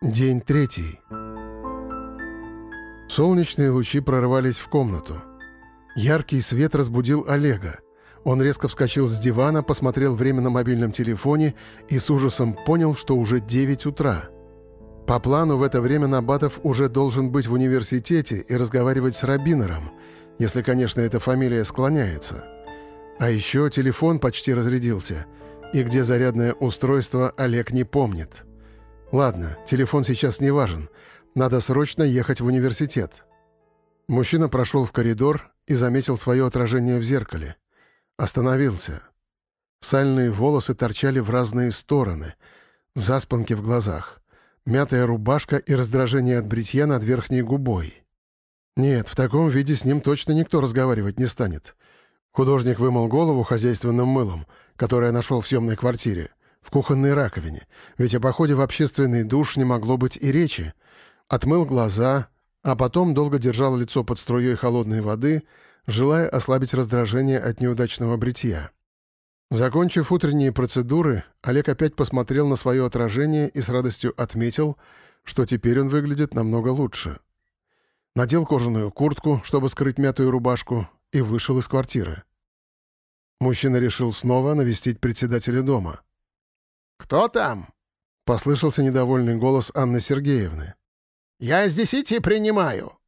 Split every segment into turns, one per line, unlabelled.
День третий. Солнечные лучи прорвались в комнату. Яркий свет разбудил Олега. Он резко вскочил с дивана, посмотрел время на мобильном телефоне и с ужасом понял, что уже 9 утра. По плану в это время Набатов уже должен быть в университете и разговаривать с Рабинером, если, конечно, эта фамилия склоняется. А еще телефон почти разрядился, и где зарядное устройство Олег не помнит. Ладно, телефон сейчас не важен. Надо срочно ехать в университет. Мужчина прошел в коридор и заметил свое отражение в зеркале. Остановился. Сальные волосы торчали в разные стороны, заспанки в глазах, мятая рубашка и раздражение от бритья над верхней губой. Нет, в таком виде с ним точно никто разговаривать не станет. Художник вымыл голову хозяйственным мылом, которое нашел в съемной квартире в кухонной раковине, ведь о походе в общественный душ не могло быть и речи. Отмыл глаза, а потом долго держал лицо под струей холодной воды, желая ослабить раздражение от неудачного бритья. Закончив утренние процедуры, Олег опять посмотрел на свое отражение и с радостью отметил, что теперь он выглядит намного лучше. Надел кожаную куртку, чтобы скрыть мятую рубашку, и вышел из квартиры. Мужчина решил снова навестить председателя дома —
«Кто там?»
— послышался недовольный голос Анны Сергеевны.
«Я с десяти принимаю».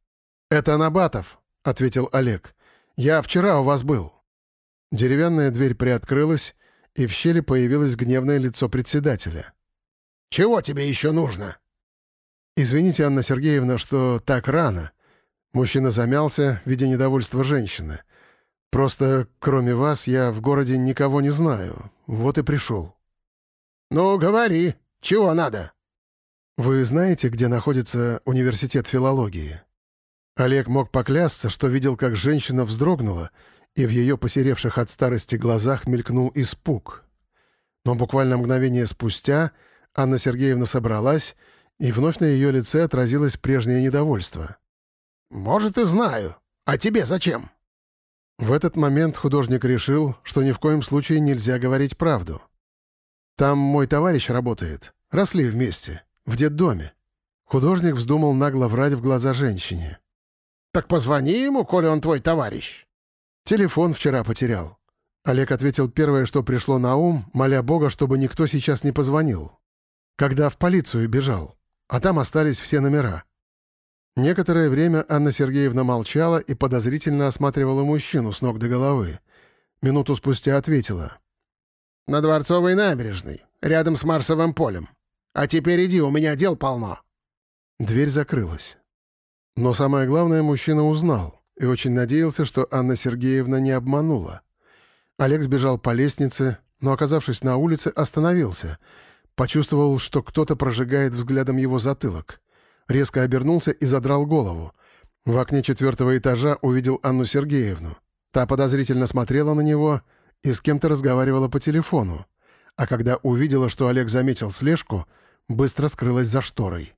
«Это Набатов», — ответил Олег. «Я вчера у вас был». Деревянная дверь приоткрылась, и в щели появилось гневное лицо председателя.
«Чего тебе еще нужно?»
«Извините, Анна Сергеевна, что так рано». Мужчина замялся, видя недовольство женщины. «Просто, кроме вас, я в городе никого не знаю. Вот и пришел».
«Ну, говори, чего надо?»
«Вы знаете, где находится университет филологии?» Олег мог поклясться, что видел, как женщина вздрогнула, и в ее посеревших от старости глазах мелькнул испуг. Но буквально мгновение спустя Анна Сергеевна собралась, и вновь на ее лице отразилось прежнее недовольство.
«Может, и знаю. А тебе зачем?»
В этот момент художник решил, что ни в коем случае нельзя говорить правду. Там мой товарищ работает. Росли вместе. В детдоме». Художник вздумал нагло врать в глаза женщине.
«Так позвони ему, коли он твой товарищ».
«Телефон вчера потерял». Олег ответил первое, что пришло на ум, моля Бога, чтобы никто сейчас не позвонил. Когда в полицию бежал. А там остались все номера. Некоторое время Анна Сергеевна молчала и подозрительно осматривала мужчину с ног до головы. Минуту спустя ответила.
На Дворцовой набережной, рядом с Марсовым полем. А теперь иди, у меня дел полно».
Дверь закрылась. Но самое главное, мужчина узнал и очень надеялся, что Анна Сергеевна не обманула. Олег сбежал по лестнице, но, оказавшись на улице, остановился. Почувствовал, что кто-то прожигает взглядом его затылок. Резко обернулся и задрал голову. В окне четвертого этажа увидел Анну Сергеевну. Та подозрительно смотрела на него — и с кем-то разговаривала по телефону, а когда увидела, что Олег заметил слежку, быстро скрылась за шторой.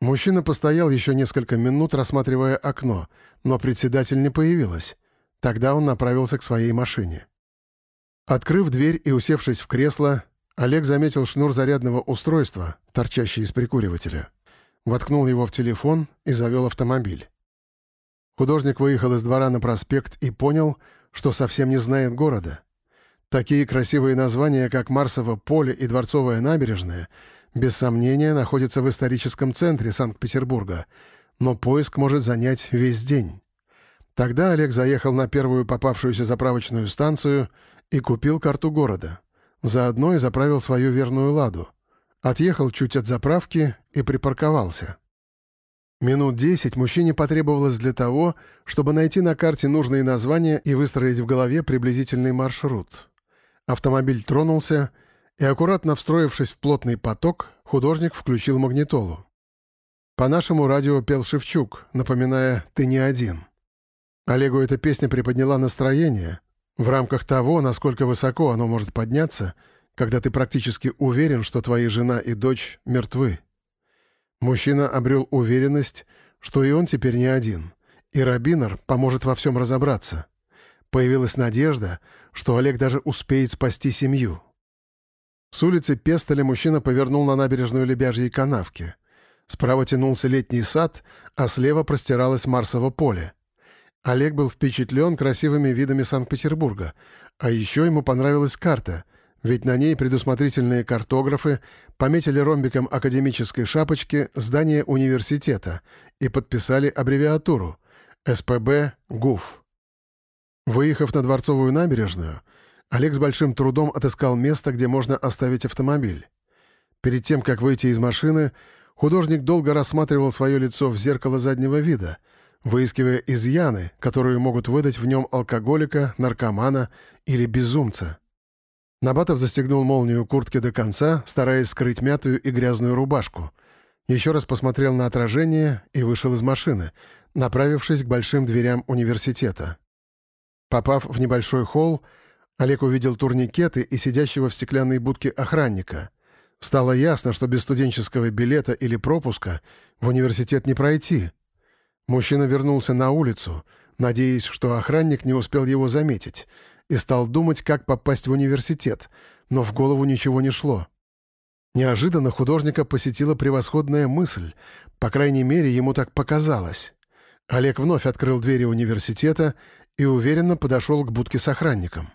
Мужчина постоял еще несколько минут, рассматривая окно, но председатель не появилась. Тогда он направился к своей машине. Открыв дверь и усевшись в кресло, Олег заметил шнур зарядного устройства, торчащий из прикуривателя. Воткнул его в телефон и завел автомобиль. Художник выехал из двора на проспект и понял, что совсем не знает города. Такие красивые названия, как Марсово поле и Дворцовая набережная, без сомнения находятся в историческом центре Санкт-Петербурга, но поиск может занять весь день. Тогда Олег заехал на первую попавшуюся заправочную станцию и купил карту города. Заодно и заправил свою верную «Ладу». Отъехал чуть от заправки и припарковался. Минут десять мужчине потребовалось для того, чтобы найти на карте нужные названия и выстроить в голове приблизительный маршрут. Автомобиль тронулся, и, аккуратно встроившись в плотный поток, художник включил магнитолу. По нашему радио пел Шевчук, напоминая «Ты не один». Олегу эта песня приподняла настроение в рамках того, насколько высоко оно может подняться, когда ты практически уверен, что твои жена и дочь мертвы. Мужчина обрел уверенность, что и он теперь не один, и Рабинер поможет во всем разобраться. Появилась надежда, что Олег даже успеет спасти семью. С улицы Пестоля мужчина повернул на набережную Лебяжьей канавки. Справа тянулся летний сад, а слева простиралось Марсово поле. Олег был впечатлен красивыми видами Санкт-Петербурга, а еще ему понравилась карта, ведь на ней предусмотрительные картографы пометили ромбиком академической шапочки здание университета и подписали аббревиатуру СПБ ГУФ. Выехав на Дворцовую набережную, Олег с большим трудом отыскал место, где можно оставить автомобиль. Перед тем, как выйти из машины, художник долго рассматривал свое лицо в зеркало заднего вида, выискивая изъяны, которые могут выдать в нем алкоголика, наркомана или безумца. Набатов застегнул молнию куртки до конца, стараясь скрыть мятую и грязную рубашку. Еще раз посмотрел на отражение и вышел из машины, направившись к большим дверям университета. Попав в небольшой холл, Олег увидел турникеты и сидящего в стеклянной будке охранника. Стало ясно, что без студенческого билета или пропуска в университет не пройти. Мужчина вернулся на улицу, надеясь, что охранник не успел его заметить, и стал думать, как попасть в университет, но в голову ничего не шло. Неожиданно художника посетила превосходная мысль, по крайней мере, ему так показалось. Олег вновь открыл двери университета и уверенно подошел к будке с охранником.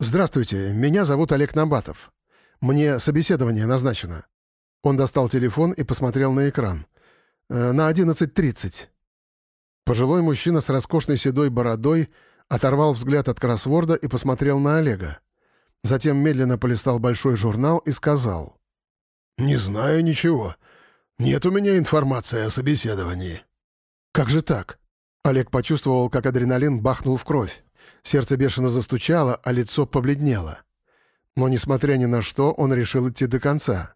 «Здравствуйте, меня зовут Олег Намбатов. Мне собеседование назначено». Он достал телефон и посмотрел на экран. «Э, «На 11.30». Пожилой мужчина с роскошной седой бородой оторвал взгляд от кроссворда и посмотрел на Олега. Затем медленно полистал большой журнал и сказал. «Не знаю ничего. Нет у меня информации о собеседовании». «Как же так?» Олег почувствовал, как адреналин бахнул в кровь. Сердце бешено застучало, а лицо побледнело. Но, несмотря ни на что, он решил идти до конца.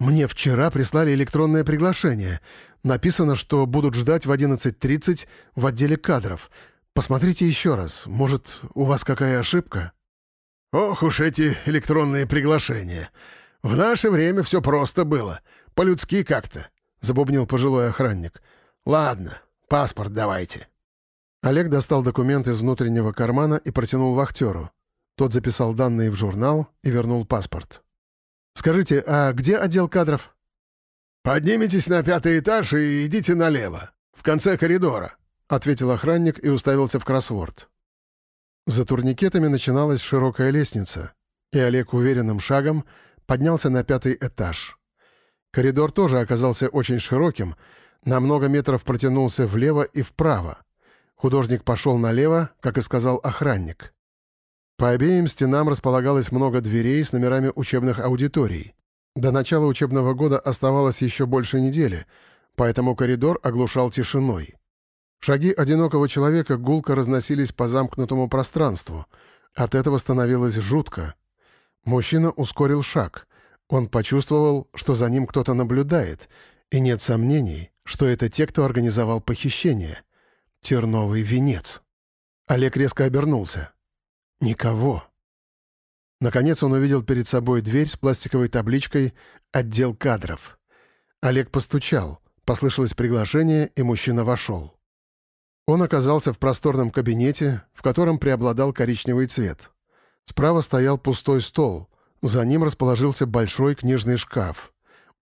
«Мне вчера прислали электронное приглашение. Написано, что будут ждать в 11.30 в отделе кадров. Посмотрите еще раз. Может, у вас какая ошибка?»
«Ох уж эти электронные приглашения. В наше время все просто было. По-людски как-то», — забубнил пожилой охранник. «Ладно, паспорт давайте».
Олег достал документ из внутреннего кармана и протянул вахтеру. Тот записал данные в журнал и вернул паспорт. «Скажите, а где отдел кадров?»
«Поднимитесь на пятый этаж и идите налево, в конце коридора», — ответил охранник и уставился в кроссворд.
За турникетами начиналась широкая лестница, и Олег уверенным шагом поднялся на пятый этаж. Коридор тоже оказался очень широким, на много метров протянулся влево и вправо. Художник пошел налево, как и сказал охранник. По обеим стенам располагалось много дверей с номерами учебных аудиторий. До начала учебного года оставалось еще больше недели, поэтому коридор оглушал тишиной. Шаги одинокого человека гулко разносились по замкнутому пространству. От этого становилось жутко. Мужчина ускорил шаг. Он почувствовал, что за ним кто-то наблюдает, и нет сомнений, что это те, кто организовал похищение. Терновый венец. Олег резко обернулся. Никого. Наконец он увидел перед собой дверь с пластиковой табличкой «Отдел кадров». Олег постучал, послышалось приглашение, и мужчина вошел. Он оказался в просторном кабинете, в котором преобладал коричневый цвет. Справа стоял пустой стол, за ним расположился большой книжный шкаф.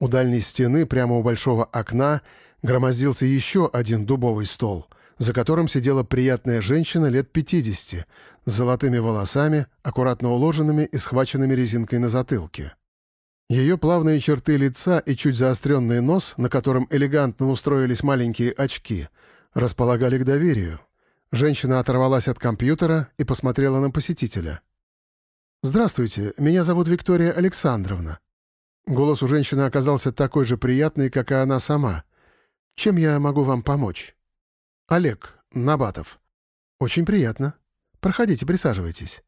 У дальней стены, прямо у большого окна, громоздился еще один дубовый стол, за которым сидела приятная женщина лет 50, с золотыми волосами, аккуратно уложенными и схваченными резинкой на затылке. Ее плавные черты лица и чуть заостренный нос, на котором элегантно устроились маленькие очки — располагали к доверию. Женщина оторвалась от компьютера и посмотрела на посетителя. «Здравствуйте, меня зовут Виктория Александровна». Голос у женщины оказался такой же приятный, как и она сама. «Чем я могу вам помочь?» «Олег, Набатов». «Очень приятно. Проходите, присаживайтесь».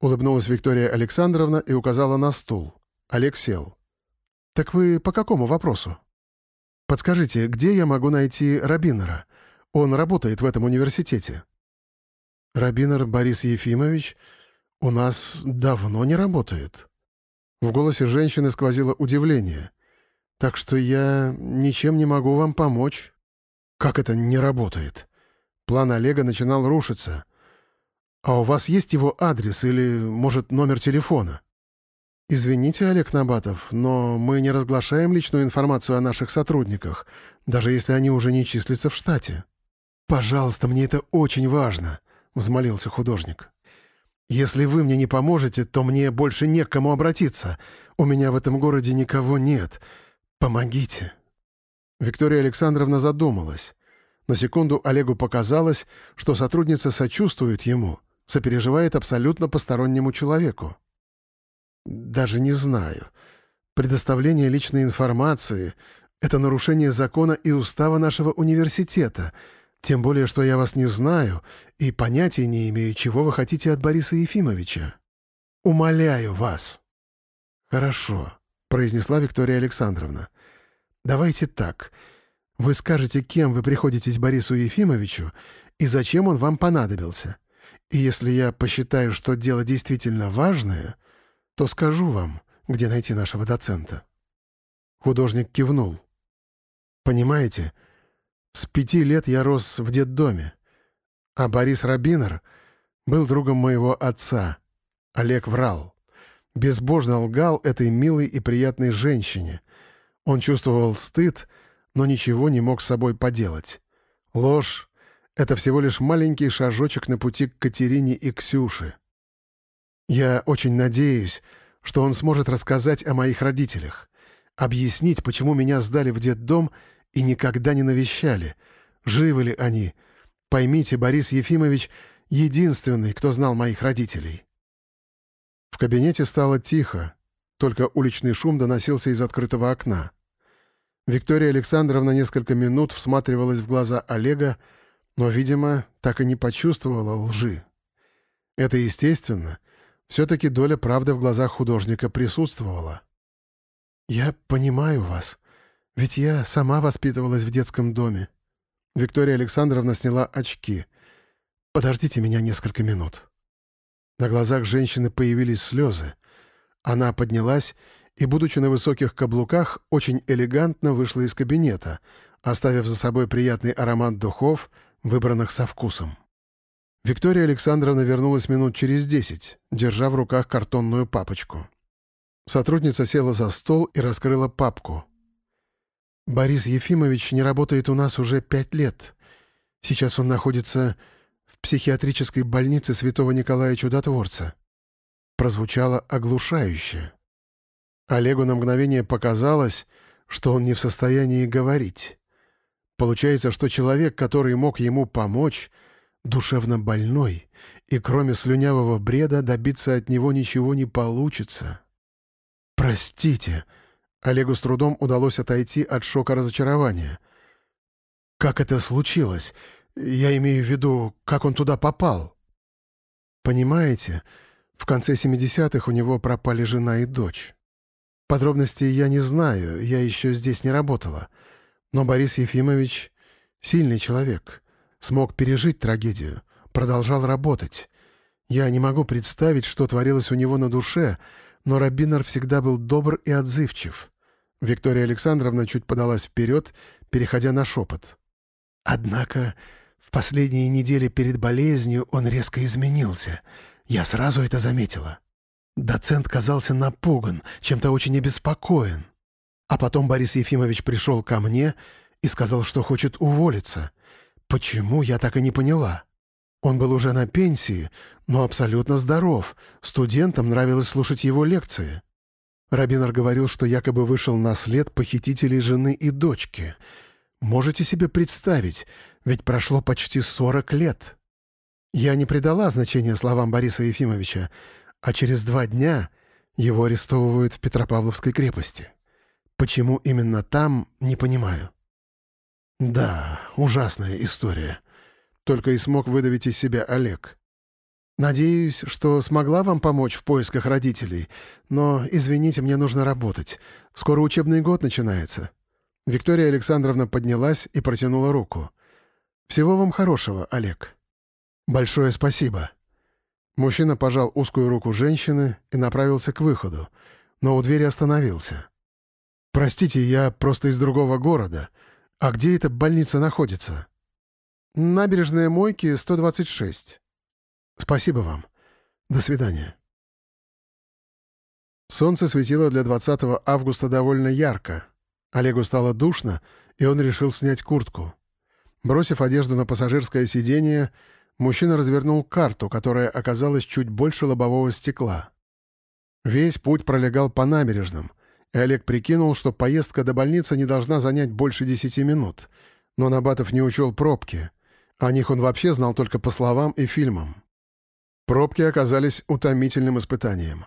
Улыбнулась Виктория Александровна и указала на стул. Олег сел. «Так вы по какому вопросу?» «Подскажите, где я могу найти Рабинера? Он работает в этом университете». «Рабинер Борис Ефимович у нас давно не работает». В голосе женщины сквозило удивление. «Так что я ничем не могу вам помочь». «Как это не работает?» План Олега начинал рушиться. «А у вас есть его адрес или, может, номер телефона?» «Извините, Олег Набатов, но мы не разглашаем личную информацию о наших сотрудниках, даже если они уже не числятся в штате». «Пожалуйста, мне это очень важно», — взмолился художник. «Если вы мне не поможете, то мне больше не к кому обратиться. У меня в этом городе никого нет. Помогите». Виктория Александровна задумалась. На секунду Олегу показалось, что сотрудница сочувствует ему, сопереживает абсолютно постороннему человеку. Даже не знаю. Предоставление личной информации — это нарушение закона и устава нашего университета, тем более, что я вас не знаю и понятия не имею, чего вы хотите от Бориса Ефимовича. Умоляю вас. Хорошо, — произнесла Виктория Александровна. Давайте так. Вы скажете, кем вы приходитесь Борису Ефимовичу и зачем он вам понадобился. И если я посчитаю, что дело действительно важное — то скажу вам, где найти нашего доцента». Художник кивнул. «Понимаете, с пяти лет я рос в детдоме, а Борис Рабинер был другом моего отца. Олег врал. Безбожно лгал этой милой и приятной женщине. Он чувствовал стыд, но ничего не мог с собой поделать. Ложь — это всего лишь маленький шажочек на пути к Катерине и Ксюше. Я очень надеюсь, что он сможет рассказать о моих родителях, объяснить, почему меня сдали в детдом и никогда не навещали, живы ли они. Поймите, Борис Ефимович — единственный, кто знал моих родителей. В кабинете стало тихо, только уличный шум доносился из открытого окна. Виктория Александровна несколько минут всматривалась в глаза Олега, но, видимо, так и не почувствовала лжи. Это естественно — все-таки доля правды в глазах художника присутствовала. «Я понимаю вас, ведь я сама воспитывалась в детском доме». Виктория Александровна сняла очки. «Подождите меня несколько минут». На глазах женщины появились слезы. Она поднялась и, будучи на высоких каблуках, очень элегантно вышла из кабинета, оставив за собой приятный аромат духов, выбранных со вкусом. Виктория Александровна вернулась минут через десять, держа в руках картонную папочку. Сотрудница села за стол и раскрыла папку. «Борис Ефимович не работает у нас уже пять лет. Сейчас он находится в психиатрической больнице святого Николая Чудотворца». Прозвучало оглушающе. Олегу на мгновение показалось, что он не в состоянии говорить. Получается, что человек, который мог ему помочь, душевно больной, и кроме слюнявого бреда добиться от него ничего не получится. «Простите», — Олегу с трудом удалось отойти от шока разочарования. «Как это случилось? Я имею в виду, как он туда попал?» «Понимаете, в конце 70-х у него пропали жена и дочь. Подробностей я не знаю, я еще здесь не работала. Но Борис Ефимович — сильный человек» смог пережить трагедию, продолжал работать. Я не могу представить, что творилось у него на душе, но Рабинер всегда был добр и отзывчив. Виктория Александровна чуть подалась вперед, переходя на шепот. Однако в последние недели перед болезнью он резко изменился. Я сразу это заметила. Доцент казался напуган, чем-то очень обеспокоен. А потом Борис Ефимович пришел ко мне и сказал, что хочет уволиться. Почему, я так и не поняла. Он был уже на пенсии, но абсолютно здоров. Студентам нравилось слушать его лекции. Рабинер говорил, что якобы вышел на след похитителей жены и дочки. Можете себе представить, ведь прошло почти 40 лет. Я не придала значения словам Бориса Ефимовича, а через два дня его арестовывают в Петропавловской крепости. Почему именно там, не понимаю. «Да, ужасная история», — только и смог выдавить из себя Олег. «Надеюсь, что смогла вам помочь в поисках родителей, но, извините, мне нужно работать. Скоро учебный год начинается». Виктория Александровна поднялась и протянула руку. «Всего вам хорошего, Олег». «Большое спасибо». Мужчина пожал узкую руку женщины и направился к выходу, но у двери остановился. «Простите, я просто из другого города. «А где эта больница находится?» «Набережная Мойки, 126». «Спасибо вам. До свидания». Солнце светило для 20 августа довольно ярко. Олегу стало душно, и он решил снять куртку. Бросив одежду на пассажирское сиденье, мужчина развернул карту, которая оказалась чуть больше лобового стекла. Весь путь пролегал по набережным, и Олег прикинул, что поездка до больницы не должна занять больше десяти минут. Но Набатов не учел пробки. О них он вообще знал только по словам и фильмам. Пробки оказались утомительным испытанием.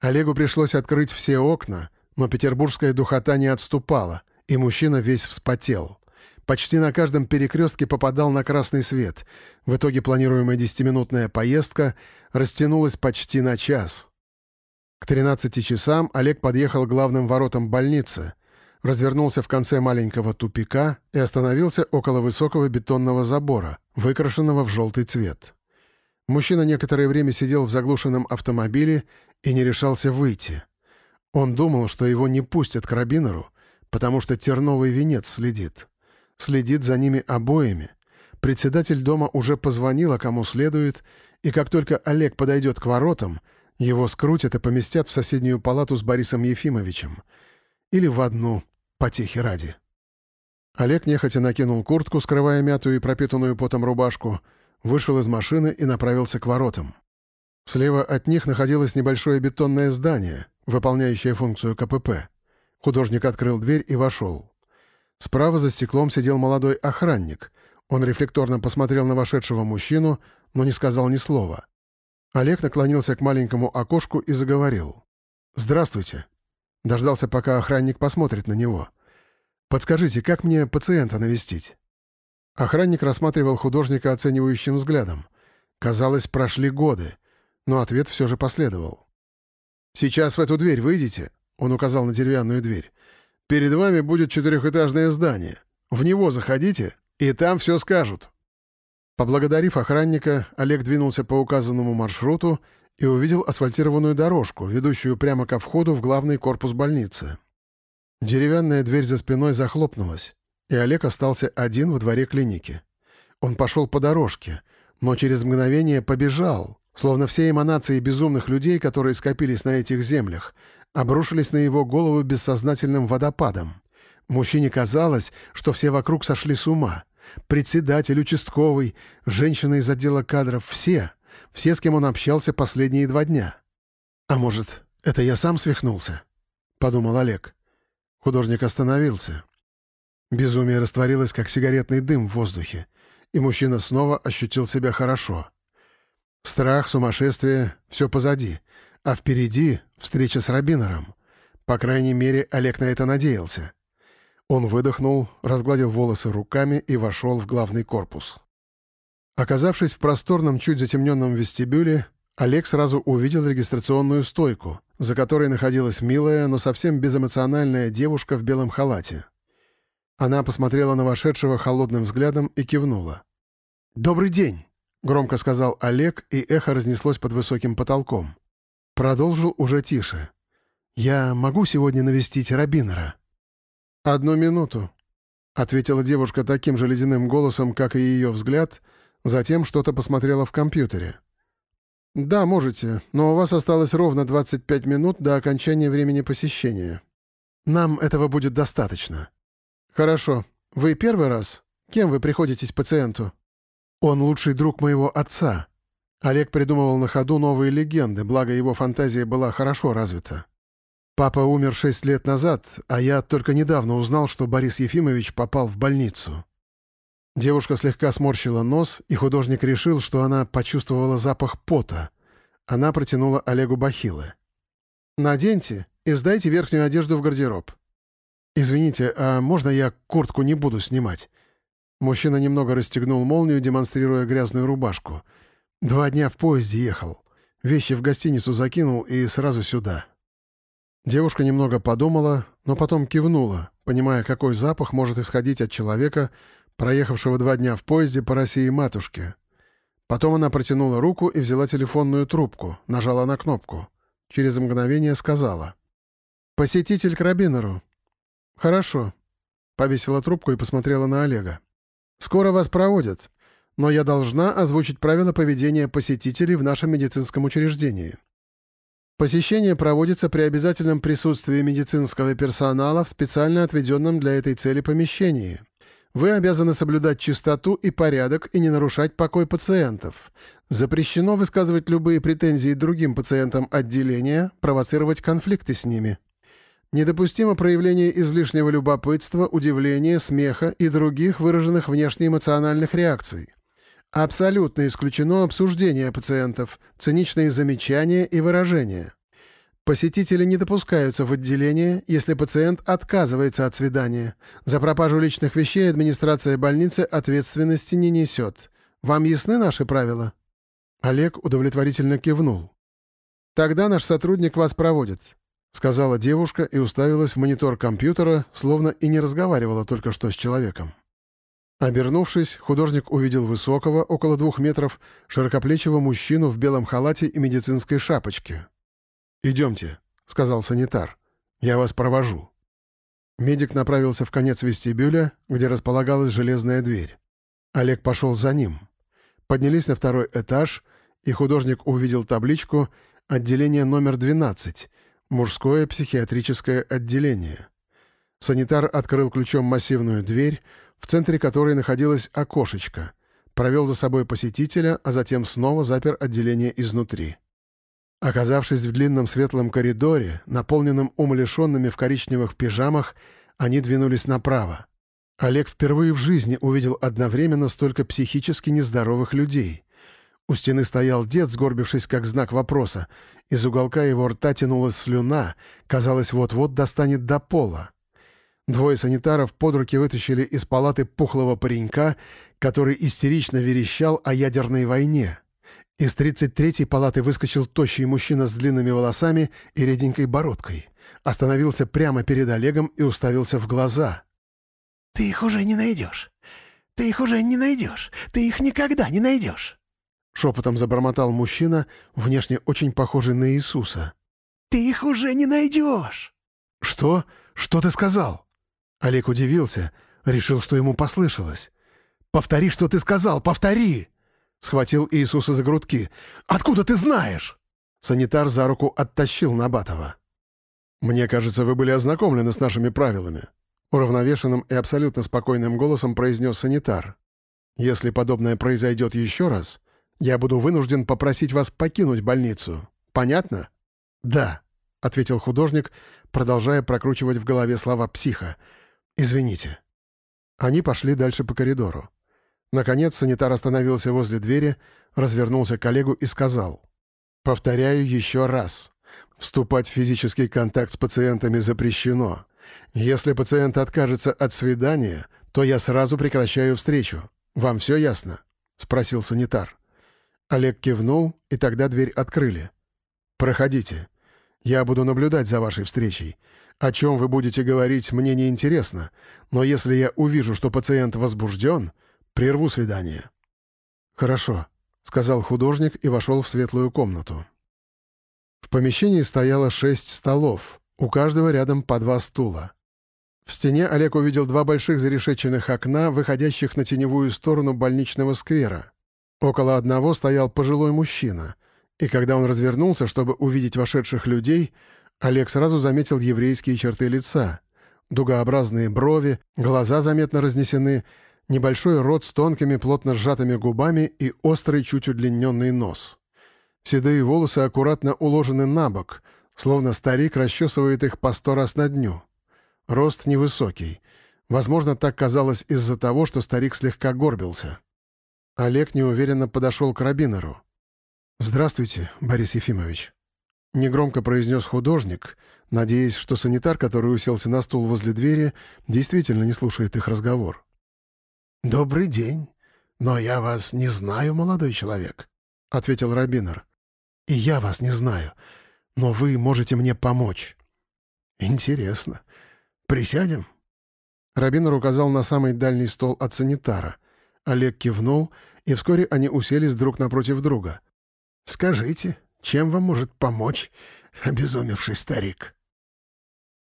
Олегу пришлось открыть все окна, но петербургская духота не отступала, и мужчина весь вспотел. Почти на каждом перекрестке попадал на красный свет. В итоге планируемая десятиминутная поездка растянулась почти на час. К 13 часам Олег подъехал к главным воротам больницы, развернулся в конце маленького тупика и остановился около высокого бетонного забора, выкрашенного в желтый цвет. Мужчина некоторое время сидел в заглушенном автомобиле и не решался выйти. Он думал, что его не пустят к Рабинеру, потому что терновый венец следит. Следит за ними обоими. Председатель дома уже позвонила, кому следует, и как только Олег подойдет к воротам, его скрутят и поместят в соседнюю палату с Борисом Ефимовичем. Или в одну, потехи ради. Олег нехотя накинул куртку, скрывая мятую и пропитанную потом рубашку, вышел из машины и направился к воротам. Слева от них находилось небольшое бетонное здание, выполняющее функцию КПП. Художник открыл дверь и вошел. Справа за стеклом сидел молодой охранник. Он рефлекторно посмотрел на вошедшего мужчину, но не сказал ни слова. Олег наклонился к маленькому окошку и заговорил. «Здравствуйте». Дождался, пока охранник посмотрит на него. «Подскажите, как мне пациента навестить?» Охранник рассматривал художника оценивающим взглядом. Казалось, прошли годы, но ответ все же последовал. «Сейчас в эту дверь выйдите», — он указал на деревянную дверь. Перед вами будет четырехэтажное здание. В него заходите, и там все скажут». Поблагодарив охранника, Олег двинулся по указанному маршруту и увидел асфальтированную дорожку, ведущую прямо ко входу в главный корпус больницы. Деревянная дверь за спиной захлопнулась, и Олег остался один во дворе клиники. Он пошел по дорожке, но через мгновение побежал, словно все эманации безумных людей, которые скопились на этих землях, обрушились на его голову бессознательным водопадом. Мужчине казалось, что все вокруг сошли с ума. Председатель, участковый, женщина из отдела кадров — все. Все, с кем он общался последние два дня. «А может, это я сам свихнулся?» — подумал Олег. Художник остановился. Безумие растворилось, как сигаретный дым в воздухе, и мужчина снова ощутил себя хорошо. Страх, сумасшествие — все позади — а впереди встреча с Рабинером. По крайней мере, Олег на это надеялся. Он выдохнул, разгладил волосы руками и вошел в главный корпус. Оказавшись в просторном, чуть затемненном вестибюле, Олег сразу увидел регистрационную стойку, за которой находилась милая, но совсем безэмоциональная девушка в белом халате. Она посмотрела на вошедшего холодным взглядом и кивнула. «Добрый день!» — громко сказал Олег, и эхо разнеслось под высоким потолком. Продолжил уже тише. «Я могу сегодня навестить Рабинера?» «Одну минуту», — ответила девушка таким же ледяным голосом, как и ее взгляд, затем что-то посмотрела в компьютере. «Да, можете, но у вас осталось ровно 25 минут до окончания времени посещения. Нам этого будет достаточно». «Хорошо. Вы первый раз? Кем вы приходитесь пациенту?» «Он лучший друг моего отца», Олег придумывал на ходу новые легенды, благо его фантазия была хорошо развита. Папа умер шесть лет назад, а я только недавно узнал, что Борис Ефимович попал в больницу. Девушка слегка сморщила нос, и художник решил, что она почувствовала запах пота. Она протянула Олегу бахилы. «Наденьте и сдайте верхнюю одежду в гардероб». «Извините, а можно я куртку не буду снимать?» Мужчина немного расстегнул молнию, демонстрируя грязную рубашку — Два дня в поезде ехал. Вещи в гостиницу закинул и сразу сюда. Девушка немного подумала, но потом кивнула, понимая, какой запах может исходить от человека, проехавшего два дня в поезде по России матушке. Потом она протянула руку и взяла телефонную трубку, нажала на кнопку. Через мгновение сказала. «Посетитель к Рабинеру». «Хорошо». Повесила трубку и посмотрела на Олега. «Скоро вас проводят но я должна озвучить правила поведения посетителей в нашем медицинском учреждении. Посещение проводится при обязательном присутствии медицинского персонала в специально отведенном для этой цели помещении. Вы обязаны соблюдать чистоту и порядок и не нарушать покой пациентов. Запрещено высказывать любые претензии другим пациентам отделения, провоцировать конфликты с ними. Недопустимо проявление излишнего любопытства, удивления, смеха и других выраженных внешнеэмоциональных реакций. Абсолютно исключено обсуждение пациентов, циничные замечания и выражения. Посетители не допускаются в отделение, если пациент отказывается от свидания. За пропажу личных вещей администрация больницы ответственности не несет. Вам ясны наши правила?» Олег удовлетворительно кивнул. «Тогда наш сотрудник вас проводит. — сказала девушка и уставилась в монитор компьютера, словно и не разговаривала только что с человеком. Обернувшись, художник увидел высокого, около двух метров, широкоплечего мужчину в белом халате и медицинской шапочке. «Идемте», — сказал санитар. «Я вас провожу». Медик направился в конец вестибюля, где располагалась железная дверь. Олег пошел за ним. Поднялись на второй этаж, и художник увидел табличку «Отделение номер 12», Мужское психиатрическое отделение. Санитар открыл ключом массивную дверь, в центре которой находилось окошечко, провел за собой посетителя, а затем снова запер отделение изнутри. Оказавшись в длинном светлом коридоре, наполненном умалишенными в коричневых пижамах, они двинулись направо. Олег впервые в жизни увидел одновременно столько психически нездоровых людей. У стены стоял дед, сгорбившись как знак вопроса. Из уголка его рта тянулась слюна, казалось, вот-вот достанет до пола. Двое санитаров под руки вытащили из палаты пухлого паренька, который истерично верещал о ядерной войне. Из 33-й палаты выскочил тощий мужчина с длинными волосами и реденькой бородкой. Остановился прямо перед Олегом и уставился в глаза.
«Ты их уже не найдешь! Ты их уже не найдешь! Ты их никогда не найдешь!»
Шепотом забормотал мужчина, внешне очень похожий на Иисуса.
«Ты их уже не найдешь!»
«Что? Что ты сказал?» Олег удивился, решил, что ему послышалось. «Повтори, что ты сказал, повтори!» Схватил Иисуса за грудки. «Откуда ты знаешь?» Санитар за руку оттащил Набатова. «Мне кажется, вы были ознакомлены с нашими правилами», уравновешенным и абсолютно спокойным голосом произнес санитар. «Если подобное произойдет еще раз, я буду вынужден попросить вас покинуть больницу. Понятно?» «Да», — ответил художник, продолжая прокручивать в голове слова психа. «Извините». Они пошли дальше по коридору. Наконец санитар остановился возле двери, развернулся к коллегу и сказал. «Повторяю еще раз. Вступать в физический контакт с пациентами запрещено. Если пациент откажется от свидания, то я сразу прекращаю встречу. Вам все ясно?» — спросил санитар. Олег кивнул, и тогда дверь открыли. «Проходите. Я буду наблюдать за вашей встречей. О чем вы будете говорить, мне не интересно, но если я увижу, что пациент возбужден, прерву свидание». «Хорошо», — сказал художник и вошел в светлую комнату. В помещении стояло шесть столов, у каждого рядом по два стула. В стене Олег увидел два больших зарешеченных окна, выходящих на теневую сторону больничного сквера. Около одного стоял пожилой мужчина, и когда он развернулся, чтобы увидеть вошедших людей, Олег сразу заметил еврейские черты лица. Дугообразные брови, глаза заметно разнесены, небольшой рот с тонкими плотно сжатыми губами и острый чуть удлиненный нос. Седые волосы аккуратно уложены на бок, словно старик расчесывает их по сто раз на дню. Рост невысокий. Возможно, так казалось из-за того, что старик слегка горбился. Олег неуверенно подошел к Рабинеру. «Здравствуйте, Борис Ефимович», — негромко произнес художник, надеясь, что санитар, который уселся на стул возле двери, действительно не слушает их разговор.
«Добрый день, но я вас не знаю, молодой человек», — ответил Рабинер.
«И я вас не знаю, но вы можете мне помочь».
«Интересно. Присядем?»
Рабинер указал на самый дальний стол от санитара — Олег кивнул, и вскоре они уселись друг напротив друга.
«Скажите, чем вам может помочь обезумевший старик?»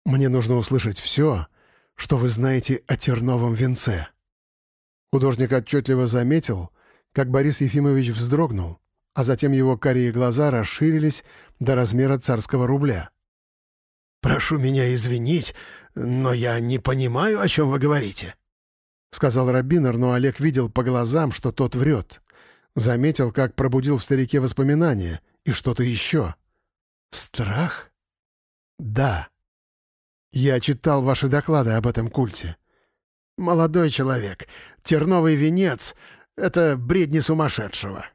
«Мне нужно услышать все, что вы знаете о терновом венце». Художник отчетливо заметил, как Борис Ефимович вздрогнул, а затем его карие глаза расширились до размера царского рубля.
«Прошу меня извинить, но я не понимаю, о чем вы говорите», —
сказал Рабинер, но Олег видел по глазам, что тот врет. Заметил, как пробудил в старике воспоминания и что-то еще. «Страх?» «Да. Я читал ваши доклады об этом культе. Молодой человек, терновый венец — это бредни сумасшедшего».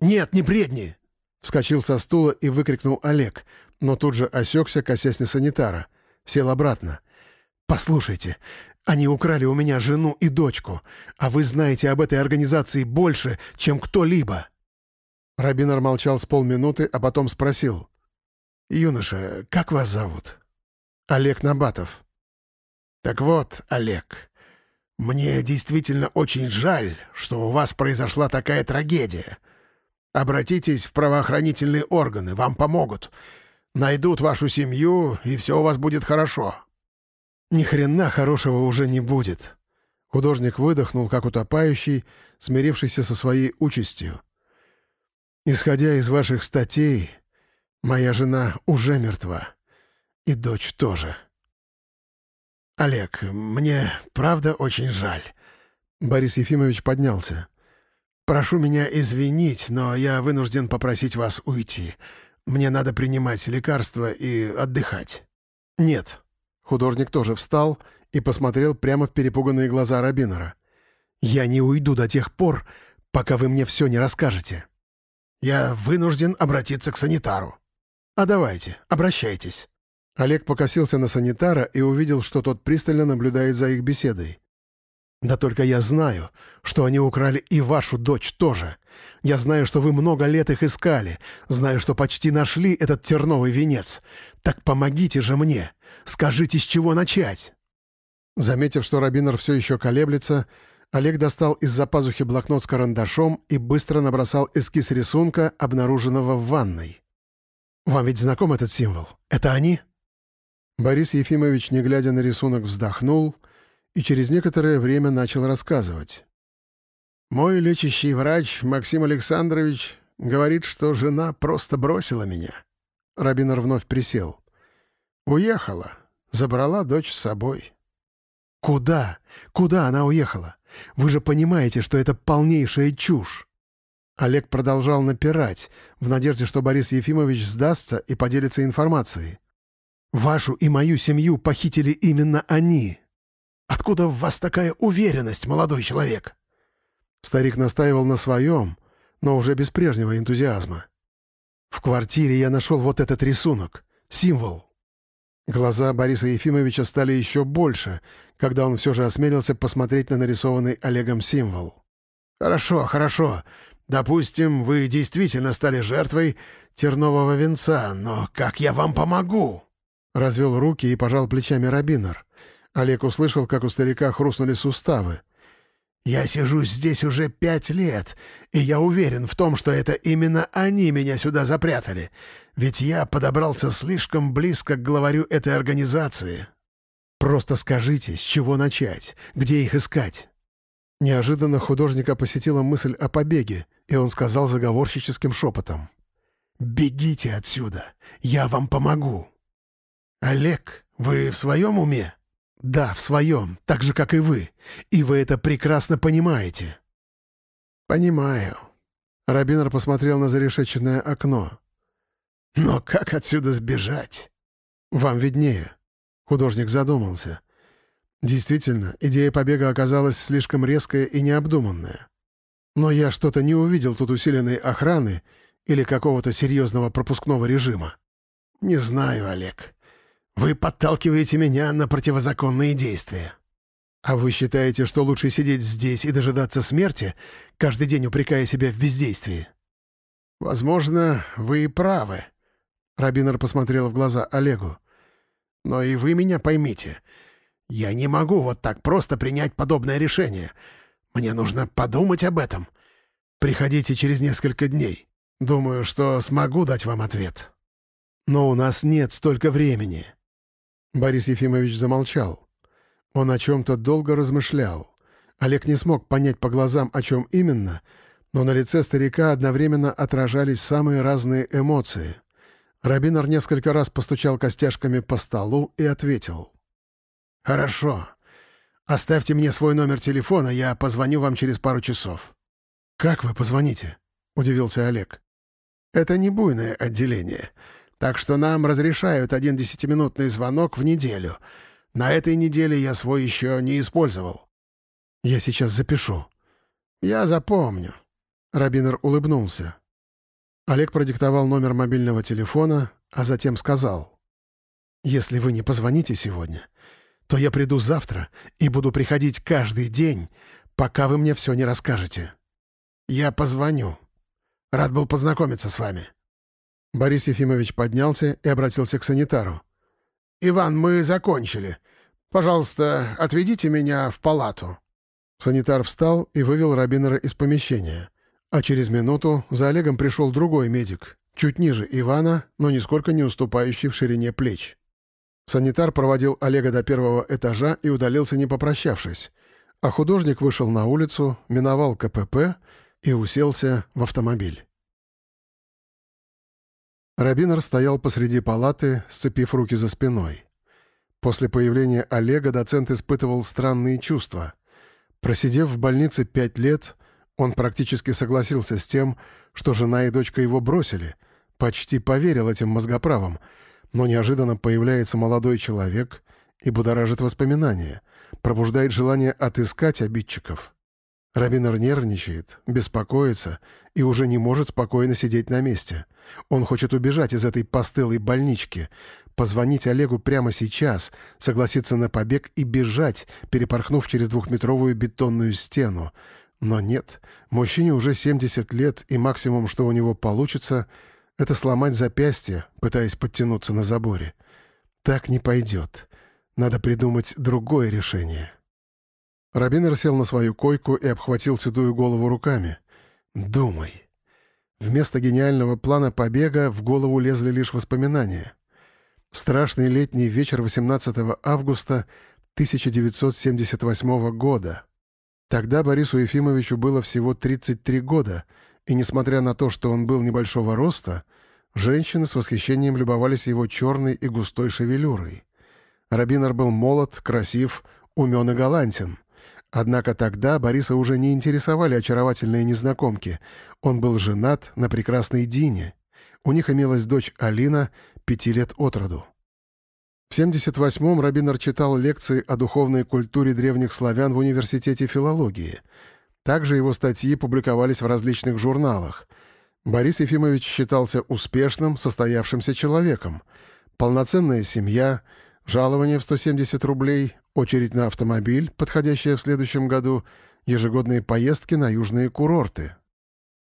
«Нет, не бредни!» — вскочил со стула и выкрикнул Олег, но тут же осекся, косясь на санитара. Сел обратно. «Послушайте, они украли у меня жену и дочку, а вы знаете об этой организации больше, чем кто-либо». Рабинер молчал с полминуты, а потом спросил. «Юноша, как вас зовут?» «Олег Набатов». «Так вот, Олег, мне действительно очень жаль, что у вас произошла такая трагедия. Обратитесь в правоохранительные органы, вам помогут. Найдут вашу семью, и все у вас будет хорошо». «Ни хрена хорошего уже не будет». Художник выдохнул, как утопающий, смирившийся со своей участью. «Исходя из ваших статей, моя жена уже мертва. И дочь тоже». «Олег, мне правда очень жаль». Борис Ефимович поднялся. «Прошу меня извинить, но я вынужден попросить вас уйти. Мне надо принимать лекарства и отдыхать». «Нет». Художник тоже встал и посмотрел прямо в перепуганные глаза Рабинера. «Я не уйду до тех пор, пока вы мне все не расскажете. Я вынужден обратиться к санитару». «А давайте, обращайтесь». Олег покосился на санитара и увидел, что тот пристально наблюдает за их беседой. Да только я знаю, что они украли и вашу дочь тоже. Я знаю, что вы много лет их искали. Знаю, что почти нашли этот терновый венец. Так помогите же мне. Скажите, с чего начать?» Заметив, что Рабинер все еще колеблется, Олег достал из-за пазухи блокнот с карандашом и быстро набросал эскиз рисунка, обнаруженного в ванной. «Вам ведь знаком этот символ? Это они?» Борис Ефимович, не глядя на рисунок, вздохнул — и через некоторое время начал рассказывать. «Мой лечащий врач Максим Александрович говорит, что жена просто бросила меня». Рабинер вновь присел. «Уехала. Забрала дочь с собой». «Куда? Куда она уехала? Вы же понимаете, что это полнейшая чушь!» Олег продолжал напирать, в надежде, что Борис Ефимович сдастся и поделится информацией. «Вашу и мою семью похитили именно они. Откуда в вас такая уверенность, молодой человек?» Старик настаивал на своем, но уже без прежнего энтузиазма. «В квартире я нашел вот этот рисунок. Символ». Глаза Бориса Ефимовича стали еще больше, когда он все же осмелился посмотреть на нарисованный Олегом символ. «Хорошо, хорошо. Допустим, вы действительно стали жертвой тернового венца, но как я вам помогу?» Развел руки и пожал плечами Рабинер. Олег услышал, как у старика хрустнули суставы. «Я сижу здесь уже пять лет, и я уверен в том, что это именно они меня сюда запрятали, ведь я подобрался слишком близко к главарю этой организации. Просто скажите, с чего начать, где их искать?» Неожиданно художника посетила мысль о побеге, и он сказал заговорщическим шепотом. «Бегите отсюда, я вам помогу». «Олег, вы в своем уме?» Да, в своем, так же, как и вы. И вы это прекрасно понимаете. Понимаю. Рабинер посмотрел на зарешеченное окно. Но как отсюда сбежать? Вам виднее. Художник задумался. Действительно, идея побега оказалась слишком резкая и необдуманная. Но я что-то не увидел тут усиленной охраны или какого-то серьезного пропускного режима. Не знаю, Олег. Вы подталкиваете меня на противозаконные действия. А вы считаете, что лучше сидеть здесь и дожидаться смерти, каждый день упрекая себя в бездействии? Возможно, вы и правы. Рабинер посмотрел в глаза Олегу. Но и вы меня поймите. Я не могу вот так просто принять подобное решение. Мне нужно подумать об этом. Приходите через несколько дней. Думаю, что смогу дать вам ответ. Но у нас нет столько времени. Борис Ефимович замолчал. Он о чем-то долго размышлял. Олег не смог понять по глазам, о чем именно, но на лице старика одновременно отражались самые разные эмоции. Рабинер несколько раз постучал костяшками по столу и ответил.
«Хорошо. Оставьте мне свой номер телефона, я позвоню вам через пару часов».
«Как вы позвоните?» — удивился Олег.
«Это не буйное отделение, так что нам разрешают один десятиминутный звонок в неделю. На этой неделе я свой еще не использовал».
«Я сейчас запишу».
«Я запомню»,
Рабинер улыбнулся. Олег продиктовал номер мобильного телефона, а затем сказал. «Если вы не позвоните сегодня, то я приду завтра и буду приходить каждый день, пока вы мне все не расскажете».
«Я позвоню. Рад был познакомиться с вами».
Борис Ефимович поднялся и обратился к санитару.
«Иван, мы закончили. Пожалуйста, отведите меня в палату».
Санитар встал и вывел Рабинера из помещения. А через минуту за Олегом пришел другой медик, чуть ниже Ивана, но нисколько не уступающий в ширине плеч. Санитар проводил Олега до первого этажа и удалился, не попрощавшись. А художник вышел на улицу, миновал КПП и уселся в автомобиль. Рабинер стоял посреди палаты, сцепив руки за спиной. После появления Олега доцент испытывал странные чувства. Просидев в больнице пять лет, он практически согласился с тем, что жена и дочка его бросили, почти поверил этим мозгоправам, но неожиданно появляется молодой человек и будоражит воспоминания, пробуждает желание отыскать обидчиков. Рабинер нервничает, беспокоится и уже не может спокойно сидеть на месте. Он хочет убежать из этой постылой больнички, позвонить Олегу прямо сейчас, согласиться на побег и бежать, перепорхнув через двухметровую бетонную стену, но нет, мужчине уже 70 лет, и максимум, что у него получится, это сломать запястье, пытаясь подтянуться на заборе. Так не пойдет. Надо придумать другое решение. Рабинер сел на свою койку и обхватил седую голову руками. «Думай». Вместо гениального плана побега в голову лезли лишь воспоминания. Страшный летний вечер 18 августа 1978 года. Тогда Борису Ефимовичу было всего 33 года, и, несмотря на то, что он был небольшого роста, женщины с восхищением любовались его черной и густой шевелюрой. Рабинер был молод, красив, умен и галантен. Однако тогда Бориса уже не интересовали очаровательные незнакомки. Он был женат на прекрасной Дине. У них имелась дочь Алина, пяти лет от роду. В 78-м Рабинер читал лекции о духовной культуре древних славян в Университете филологии. Также его статьи публиковались в различных журналах. Борис Ефимович считался успешным, состоявшимся человеком. Полноценная семья, жалование в 170 рублей, очередь на автомобиль, подходящая в следующем году, ежегодные поездки на южные курорты.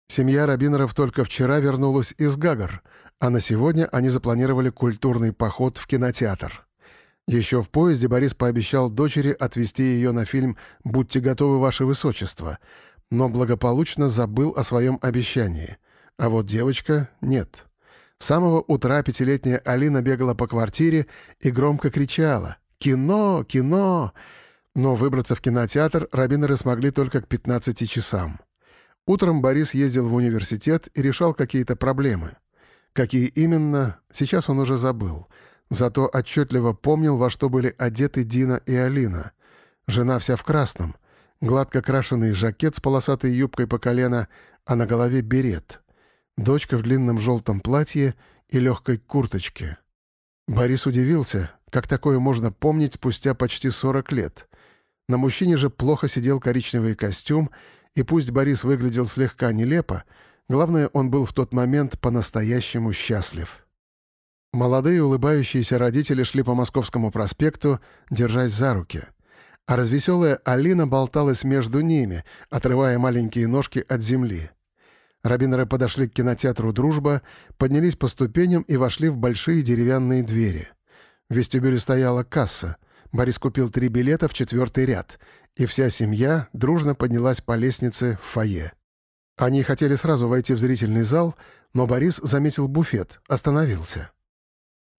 Семья Рабинеров только вчера вернулась из Гагар — а на сегодня они запланировали культурный поход в кинотеатр. Еще в поезде Борис пообещал дочери отвезти ее на фильм «Будьте готовы, ваше высочество», но благополучно забыл о своем обещании. А вот девочка — нет. С самого утра пятилетняя Алина бегала по квартире и громко кричала «Кино! Кино!», но выбраться в кинотеатр рабинеры смогли только к 15 часам. Утром Борис ездил в университет и решал какие-то проблемы — Какие именно, сейчас он уже забыл. Зато отчетливо помнил, во что были одеты Дина и Алина. Жена вся в красном. Гладко крашеный жакет с полосатой юбкой по колено, а на голове берет. Дочка в длинном желтом платье и легкой курточке. Борис удивился, как такое можно помнить спустя почти 40 лет. На мужчине же плохо сидел коричневый костюм, и пусть Борис выглядел слегка нелепо, Главное, он был в тот момент по-настоящему счастлив. Молодые улыбающиеся родители шли по Московскому проспекту, держась за руки. А развеселая Алина болталась между ними, отрывая маленькие ножки от земли. Рабинеры подошли к кинотеатру «Дружба», поднялись по ступеням и вошли в большие деревянные двери. В вестибюле стояла касса. Борис купил три билета в четвертый ряд, и вся семья дружно поднялась по лестнице в фойе. Они хотели сразу войти в зрительный зал, но Борис заметил буфет, остановился.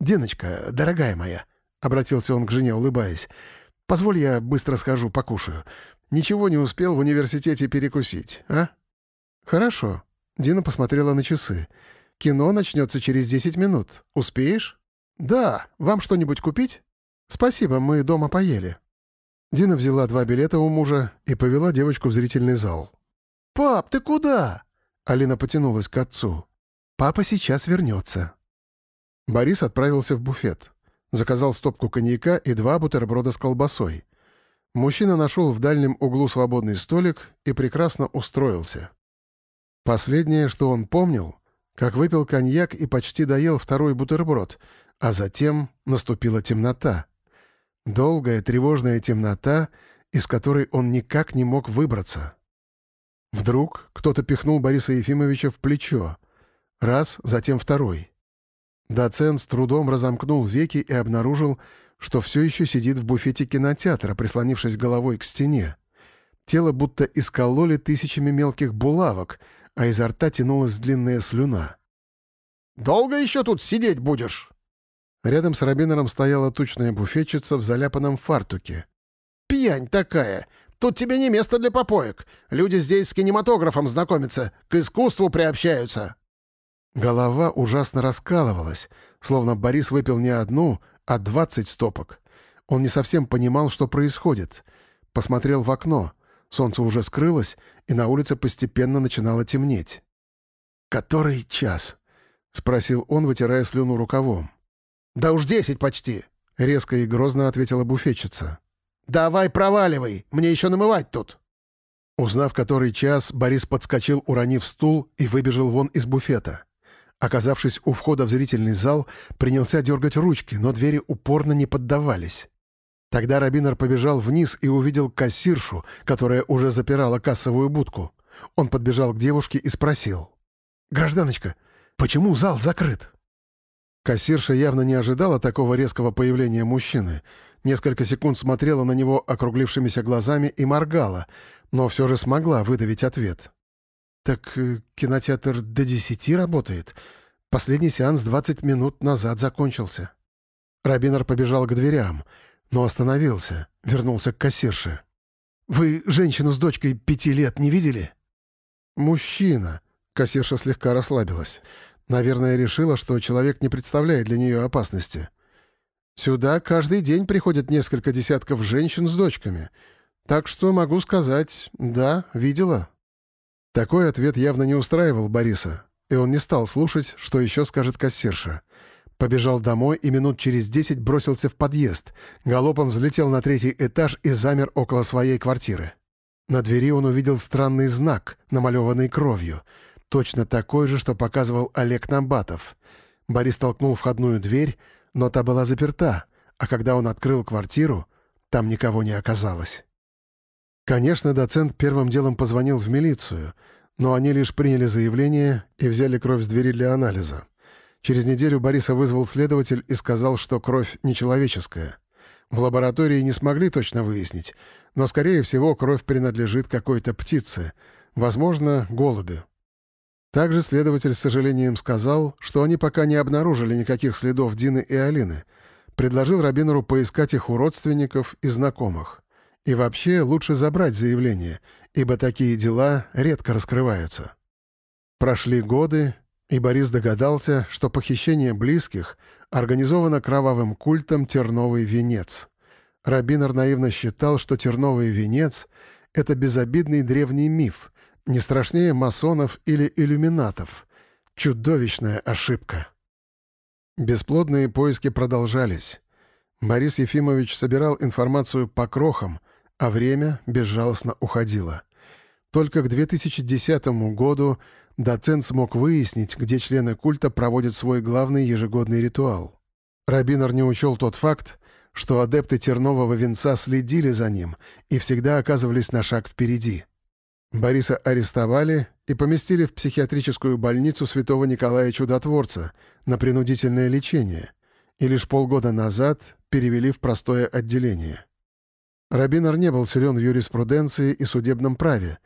«Деночка, дорогая моя», — обратился он к жене, улыбаясь, — «позволь я быстро схожу, покушаю. Ничего не успел в университете перекусить, а?» «Хорошо». Дина посмотрела на часы. «Кино начнется через 10 минут. Успеешь?» «Да. Вам что-нибудь купить?» «Спасибо, мы дома поели». Дина взяла два билета у мужа и повела девочку в зрительный зал.
«Пап, ты куда?»
Алина потянулась к отцу. «Папа сейчас вернется». Борис отправился в буфет. Заказал стопку коньяка и два бутерброда с колбасой. Мужчина нашел в дальнем углу свободный столик и прекрасно устроился. Последнее, что он помнил, как выпил коньяк и почти доел второй бутерброд, а затем наступила темнота. Долгая тревожная темнота, из которой он никак не мог выбраться. Вдруг кто-то пихнул Бориса Ефимовича в плечо. Раз, затем второй. Доцент с трудом разомкнул веки и обнаружил, что все еще сидит в буфете кинотеатра, прислонившись головой к стене. Тело будто искололи тысячами мелких булавок, а изо рта тянулась длинная слюна.
«Долго еще тут сидеть будешь?»
Рядом с Робинером стояла тучная буфетчица в заляпанном фартуке.
«Пьянь такая! Тут тебе не место для попоек. Люди здесь с кинематографом знакомятся, к искусству приобщаются».
Голова ужасно раскалывалась, словно Борис выпил не одну, а двадцать стопок. Он не совсем понимал, что происходит. Посмотрел в окно. Солнце уже скрылось, и на улице постепенно начинало темнеть. «Который час?» — спросил он, вытирая слюну рукавом.
«Да уж десять почти», —
резко и грозно ответила буфетчица.
«Давай проваливай, мне еще намывать тут».
Узнав который час, Борис подскочил, уронив стул, и выбежал вон из буфета. Оказавшись у входа в зрительный зал, принялся дергать ручки, но двери упорно не поддавались. Тогда Рабинер побежал вниз и увидел кассиршу, которая уже запирала кассовую будку. Он подбежал к девушке и спросил. «Гражданочка, почему зал закрыт?» Кассирша явно не ожидала такого резкого появления мужчины. Несколько секунд смотрела на него округлившимися глазами и моргала, но все же смогла выдавить ответ. «Так э, кинотеатр до десяти работает. Последний сеанс двадцать минут назад закончился». Рабинер побежал к дверям, но остановился, вернулся к кассирше. «Вы женщину с дочкой пяти лет не видели?» «Мужчина», — кассирша слегка расслабилась. Наверное, решила, что человек не представляет для нее опасности. Сюда каждый день приходят несколько десятков женщин с дочками. Так что могу сказать, да, видела. Такой ответ явно не устраивал Бориса, и он не стал слушать, что еще скажет кассирша. Побежал домой и минут через десять бросился в подъезд, галопом взлетел на третий этаж и замер около своей квартиры. На двери он увидел странный знак, намалеванный кровью — Точно такой же, что показывал Олег Намбатов. Борис толкнул входную дверь, но та была заперта, а когда он открыл квартиру, там никого не оказалось. Конечно, доцент первым делом позвонил в милицию, но они лишь приняли заявление и взяли кровь с двери для анализа. Через неделю Бориса вызвал следователь и сказал, что кровь нечеловеческая. В лаборатории не смогли точно выяснить, но, скорее всего, кровь принадлежит какой-то птице, возможно, голубю. Также следователь с сожалением сказал, что они пока не обнаружили никаких следов Дины и Алины. Предложил Рабинеру поискать их у родственников и знакомых. И вообще лучше забрать заявление, ибо такие дела редко раскрываются. Прошли годы, и Борис догадался, что похищение близких организовано кровавым культом «Терновый венец». Рабинер наивно считал, что «Терновый венец» — это безобидный древний миф — не страшнее масонов или иллюминатов. Чудовищная ошибка. Бесплодные поиски продолжались. Борис Ефимович собирал информацию по крохам, а время безжалостно уходило. Только к 2010 году доцент смог выяснить, где члены культа проводят свой главный ежегодный ритуал. Рабинер не учел тот факт, что адепты тернового венца следили за ним и всегда оказывались на шаг впереди — Бориса арестовали и поместили в психиатрическую больницу святого Николая Чудотворца на принудительное лечение и лишь полгода назад перевели в простое отделение. Рабинер не был силен в юриспруденции и судебном праве,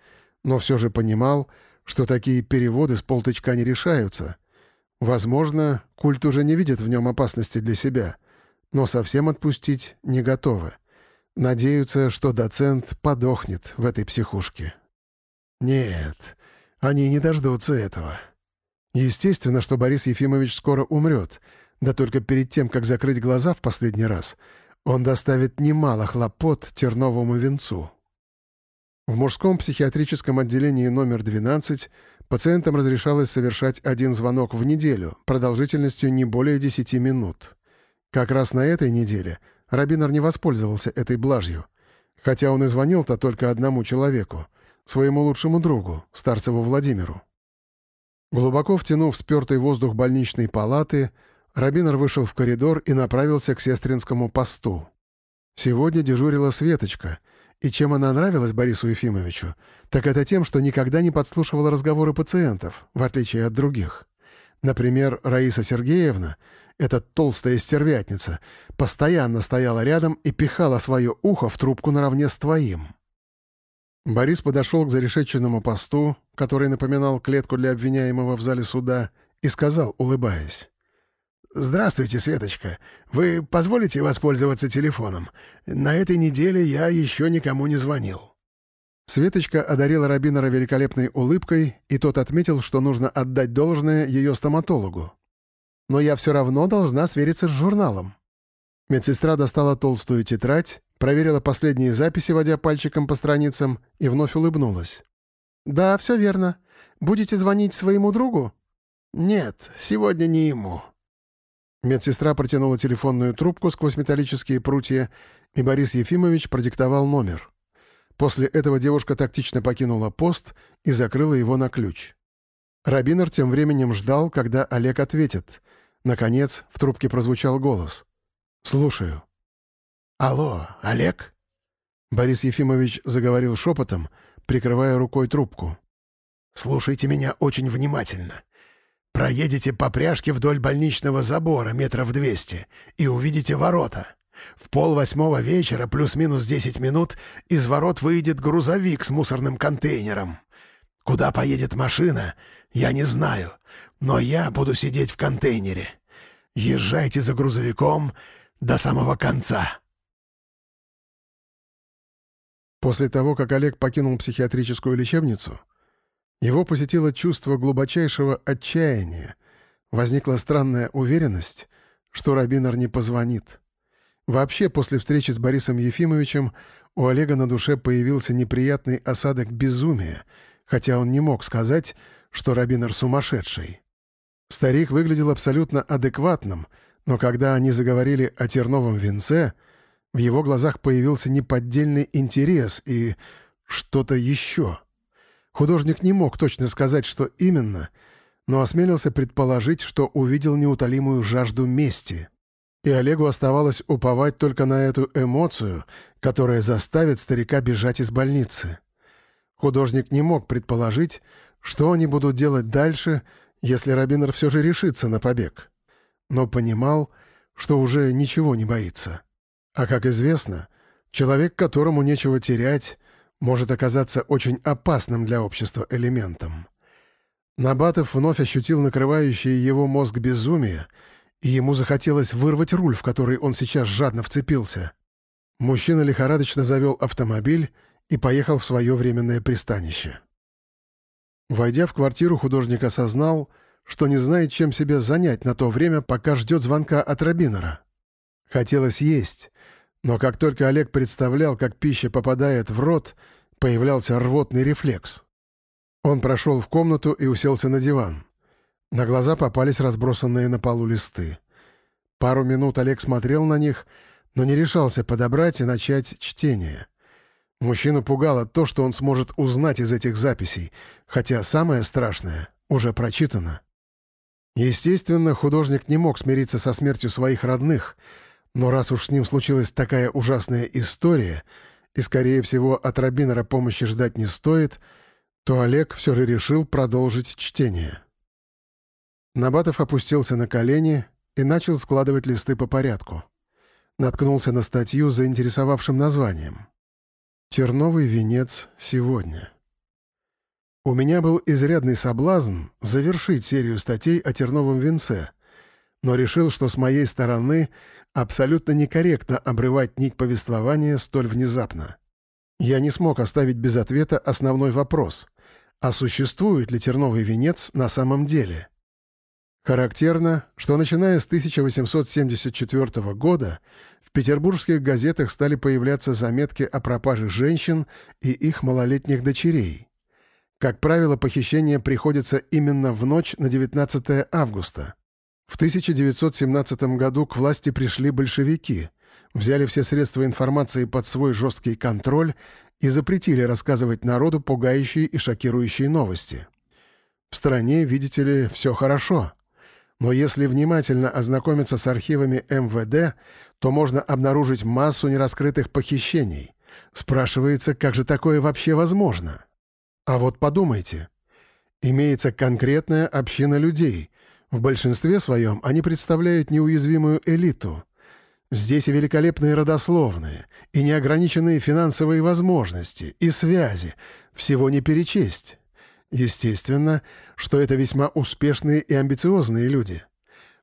но все же понимал, что такие переводы с полтычка не решаются. Возможно, культ уже не видит в нем опасности для себя, но совсем отпустить не готовы. Надеются, что доцент подохнет в этой психушке. Нет, Они не дождутся этого. Естественно, что Борис Ефимович скоро умрет, да только перед тем, как закрыть глаза в последний раз, он доставит немало хлопот терновому венцу. В мужском психиатрическом отделении номер 12 пациентам разрешалось совершать один звонок в неделю продолжительностью не более 10 минут. Как раз на этой неделе Рабинер не воспользовался этой блажью, хотя он и звонил-то только одному человеку, своему лучшему другу, Старцеву Владимиру. Глубоко втянув спертый воздух больничной палаты, Рабинер вышел в коридор и направился к сестринскому посту. Сегодня дежурила Светочка — и чем она нравилась Борису Ефимовичу, так это тем, что никогда не подслушивала разговоры пациентов, в отличие от других. Например, Раиса Сергеевна, эта толстая стервятница, постоянно стояла рядом и пихала свое ухо в трубку наравне с твоим. Борис подошел к зарешеченному посту, который напоминал клетку для обвиняемого в зале суда, и сказал, улыбаясь. «Здравствуйте, Светочка. Вы позволите воспользоваться телефоном? На этой неделе я еще никому не звонил». Светочка одарила Рабинера великолепной улыбкой, и тот отметил, что нужно отдать должное ее стоматологу. «Но я все равно должна свериться с журналом». Медсестра достала толстую тетрадь, проверила последние записи, водя пальчиком по страницам, и вновь улыбнулась. «Да, все верно. Будете звонить своему другу?» «Нет, сегодня не ему», Медсестра протянула телефонную трубку сквозь металлические прутья, и Борис Ефимович продиктовал номер. После этого девушка тактично покинула пост и закрыла его на ключ. Рабинер тем временем ждал, когда Олег ответит. Наконец, в трубке прозвучал голос. «Слушаю». «Алло, Олег?» Борис Ефимович заговорил шепотом, прикрывая рукой трубку. «Слушайте меня очень внимательно. Проедете по пряжке вдоль больничного забора метров двести и увидите ворота. В пол восьмого вечера плюс-минус десять минут из ворот выйдет грузовик с мусорным контейнером. Куда поедет машина, я не знаю, но я буду сидеть в контейнере. Езжайте за грузовиком до самого конца. После того, как Олег покинул психиатрическую лечебницу, его посетило чувство глубочайшего отчаяния. Возникла странная уверенность, что Рабинер не позвонит. Вообще, после встречи с Борисом Ефимовичем у Олега на душе появился неприятный осадок безумия, хотя он не мог сказать, что Рабинер сумасшедший. Старик выглядел абсолютно адекватным, но когда они заговорили о терновом венце, в его глазах появился неподдельный интерес и что-то еще — Художник не мог точно сказать, что именно, но осмелился предположить, что увидел неутолимую жажду мести. И Олегу оставалось уповать только на эту эмоцию, которая заставит старика бежать из больницы. Художник не мог предположить, что они будут делать дальше, если Робинер все же решится на побег. Но понимал, что уже ничего не боится. А как известно, человек, которому нечего терять, может оказаться очень опасным для общества элементом. Набатов вновь ощутил накрывающее его мозг безумие, и ему захотелось вырвать руль, в который он сейчас жадно вцепился. Мужчина лихорадочно завел автомобиль и поехал в свое временное пристанище. Войдя в квартиру, художник осознал, что не знает, чем себя занять на то время, пока ждет звонка от Рабинера. Хотелось есть, но как только Олег представлял, как пища попадает в рот, появлялся рвотный рефлекс. Он прошел в комнату и уселся на диван. На глаза попались разбросанные на полу листы. Пару минут Олег смотрел на них, но не решался подобрать и начать чтение. Мужчину пугало то, что он сможет узнать из этих записей, хотя самое страшное уже прочитано. Естественно, художник не мог смириться со смертью своих родных — но раз уж с ним случилась такая ужасная история, и, скорее всего, от Рабинера помощи ждать не стоит, то Олег все же решил продолжить чтение. Набатов опустился на колени и начал складывать листы по порядку. Наткнулся на статью с заинтересовавшим названием. «Терновый венец сегодня». У меня был изрядный соблазн завершить серию статей о терновом венце, но решил, что с моей стороны абсолютно некорректно обрывать нить повествования столь внезапно. Я не смог оставить без ответа основной вопрос. а существует ли терновый венец на самом деле. Характерно, что начиная с 1874 года в петербургских газетах стали появляться заметки о пропаже женщин и их малолетних дочерей. Как правило, похищение приходится именно в ночь на 19 августа. В 1917 году к власти пришли большевики, взяли все средства информации под свой жесткий контроль и запретили рассказывать народу пугающие и шокирующие новости. В стране, видите ли, все хорошо. Но если внимательно ознакомиться с архивами МВД, то можно обнаружить массу нераскрытых похищений. Спрашивается, как же такое вообще возможно? А вот подумайте. Имеется конкретная община людей. В большинстве своем они представляют неуязвимую элиту. Здесь и великолепные родословные, и неограниченные финансовые возможности, и связи. Всего не перечесть. Естественно, что это весьма успешные и амбициозные люди.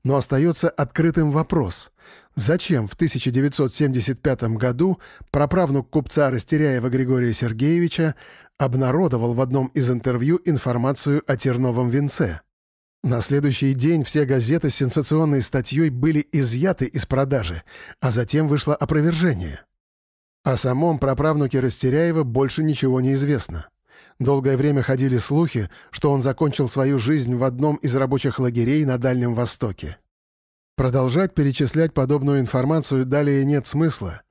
Но остается открытым вопрос. Зачем в 1975 году праправнук купца Растеряева Григория Сергеевича обнародовал в одном из интервью информацию о терновом венце? На следующий день все газеты с сенсационной статьей были изъяты из продажи, а затем вышло опровержение. О самом праправнуке Растеряева больше ничего не известно. Долгое время ходили слухи, что он закончил свою жизнь в одном из рабочих лагерей на Дальнем Востоке. Продолжать перечислять подобную информацию далее нет смысла,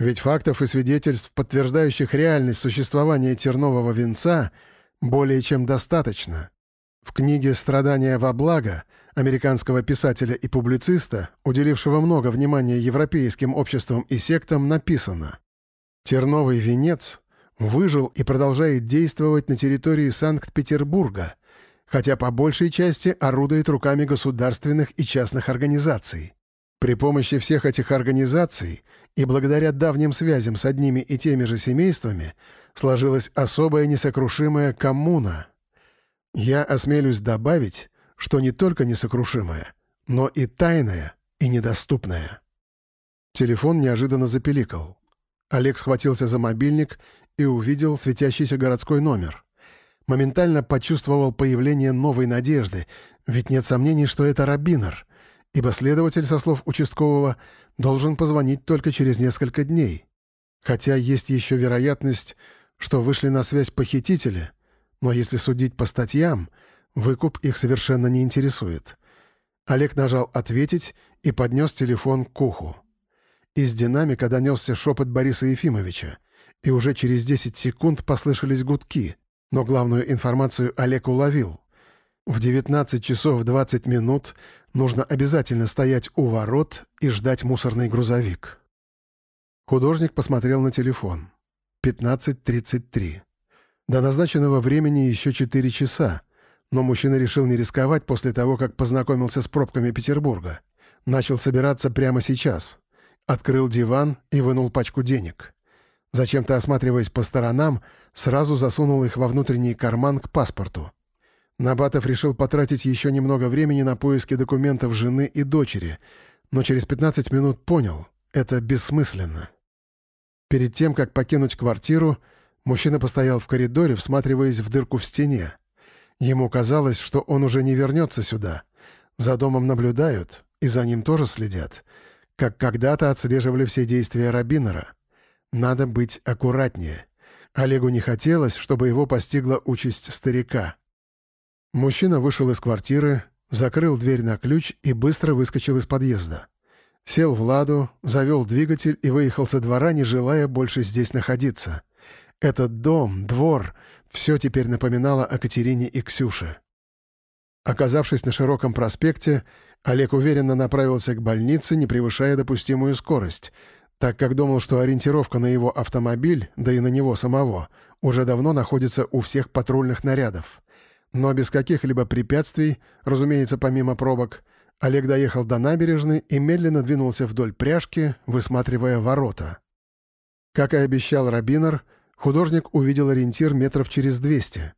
ведь фактов и свидетельств, подтверждающих реальность существования тернового венца, более чем достаточно. В книге «Страдания во благо» американского писателя и публициста, уделившего много внимания европейским обществам и сектам, написано «Терновый венец выжил и продолжает действовать на территории Санкт-Петербурга, хотя по большей части орудует руками государственных и частных организаций. При помощи всех этих организаций и благодаря давним связям с одними и теми же семействами сложилась особая несокрушимая коммуна. Я осмелюсь добавить, что не только несокрушимая, но и тайная и недоступная. Телефон неожиданно запеликал. Олег схватился за мобильник и увидел светящийся городской номер. Моментально почувствовал появление новой надежды, ведь нет сомнений, что это Рабинер, ибо следователь, со слов участкового, должен позвонить только через несколько дней. Хотя есть еще вероятность, что вышли на связь похитители, но если судить по статьям, выкуп их совершенно не интересует. Олег нажал «Ответить» и поднес телефон к уху. Из динамика донесся шепот Бориса Ефимовича и уже через 10 секунд послышались гудки, но главную информацию Олег уловил. В 19 часов 20 минут нужно обязательно стоять у ворот и ждать мусорный грузовик. Художник посмотрел на телефон. 15.33. До назначенного времени еще 4 часа, но мужчина решил не рисковать после того, как познакомился с пробками Петербурга. Начал собираться прямо сейчас. Открыл диван и вынул пачку денег. Зачем-то осматриваясь по сторонам, сразу засунул их во внутренний карман к паспорту. Набатов решил потратить еще немного времени на поиски документов жены и дочери, но через 15 минут понял — это бессмысленно. Перед тем, как покинуть квартиру, мужчина постоял в коридоре, всматриваясь в дырку в стене. Ему казалось, что он уже не вернется сюда. За домом наблюдают, и за ним тоже следят, как когда-то отслеживали все действия Рабинера. Надо быть аккуратнее. Олегу не хотелось, чтобы его постигла участь старика. Мужчина вышел из квартиры, закрыл дверь на ключ и быстро выскочил из подъезда. Сел в ладу, завел двигатель и выехал со двора, не желая больше здесь находиться. Этот дом, двор — все теперь напоминало о Катерине и Ксюше. Оказавшись на широком проспекте, Олег уверенно направился к больнице, не превышая допустимую скорость — так как думал, что ориентировка на его автомобиль, да и на него самого, уже давно находится у всех патрульных нарядов. Но без каких-либо препятствий, разумеется, помимо пробок, Олег доехал до набережной и медленно двинулся вдоль пряжки, высматривая ворота. Как и обещал Рабинер, художник увидел ориентир метров через 200.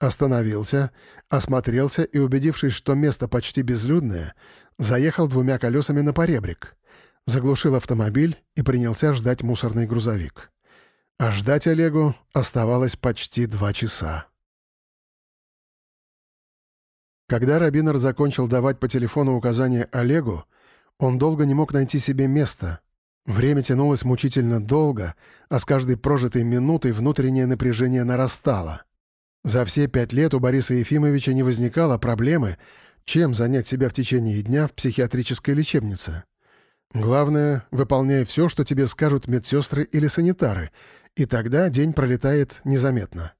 Остановился, осмотрелся и, убедившись, что место почти безлюдное, заехал двумя колесами на поребрик — заглушил автомобиль и принялся ждать мусорный грузовик. А ждать Олегу оставалось почти два часа. Когда Рабинер закончил давать по телефону указания Олегу, он долго не мог найти себе места. Время тянулось мучительно долго, а с каждой прожитой минутой внутреннее напряжение нарастало. За все пять лет у Бориса Ефимовича не возникало проблемы, чем занять себя в течение дня в психиатрической лечебнице. Главное, выполняй все, что тебе скажут медсестры или санитары, и тогда день пролетает незаметно.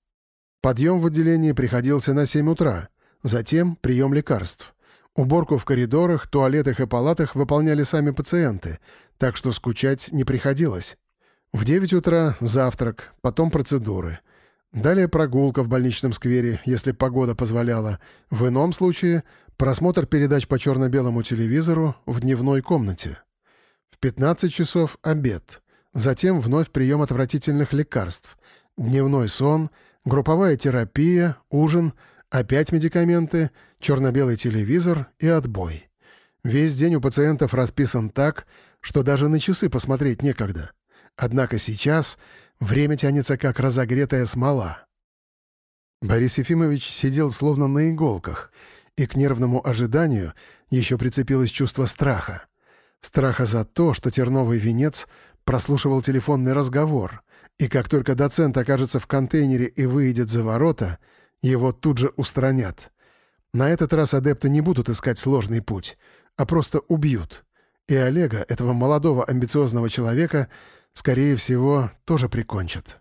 Подъем в отделении приходился на 7 утра — Затем прием лекарств. Уборку в коридорах, туалетах и палатах выполняли сами пациенты, так что скучать не приходилось. В 9 утра завтрак, потом процедуры. Далее прогулка в больничном сквере, если погода позволяла. В ином случае просмотр передач по черно-белому телевизору в дневной комнате. В 15 часов обед. Затем вновь прием отвратительных лекарств. Дневной сон, групповая терапия, ужин — Опять медикаменты, черно-белый телевизор и отбой. Весь день у пациентов расписан так, что даже на часы посмотреть некогда. Однако сейчас время тянется как разогретая смола. Борис Ефимович сидел словно на иголках, и к нервному ожиданию еще прицепилось чувство страха. Страха за то, что терновый венец прослушивал телефонный разговор, и как только доцент окажется в контейнере и выйдет за ворота — его тут же устранят. На этот раз адепты не будут искать сложный путь, а просто убьют. И Олега, этого молодого амбициозного человека, скорее всего, тоже прикончат.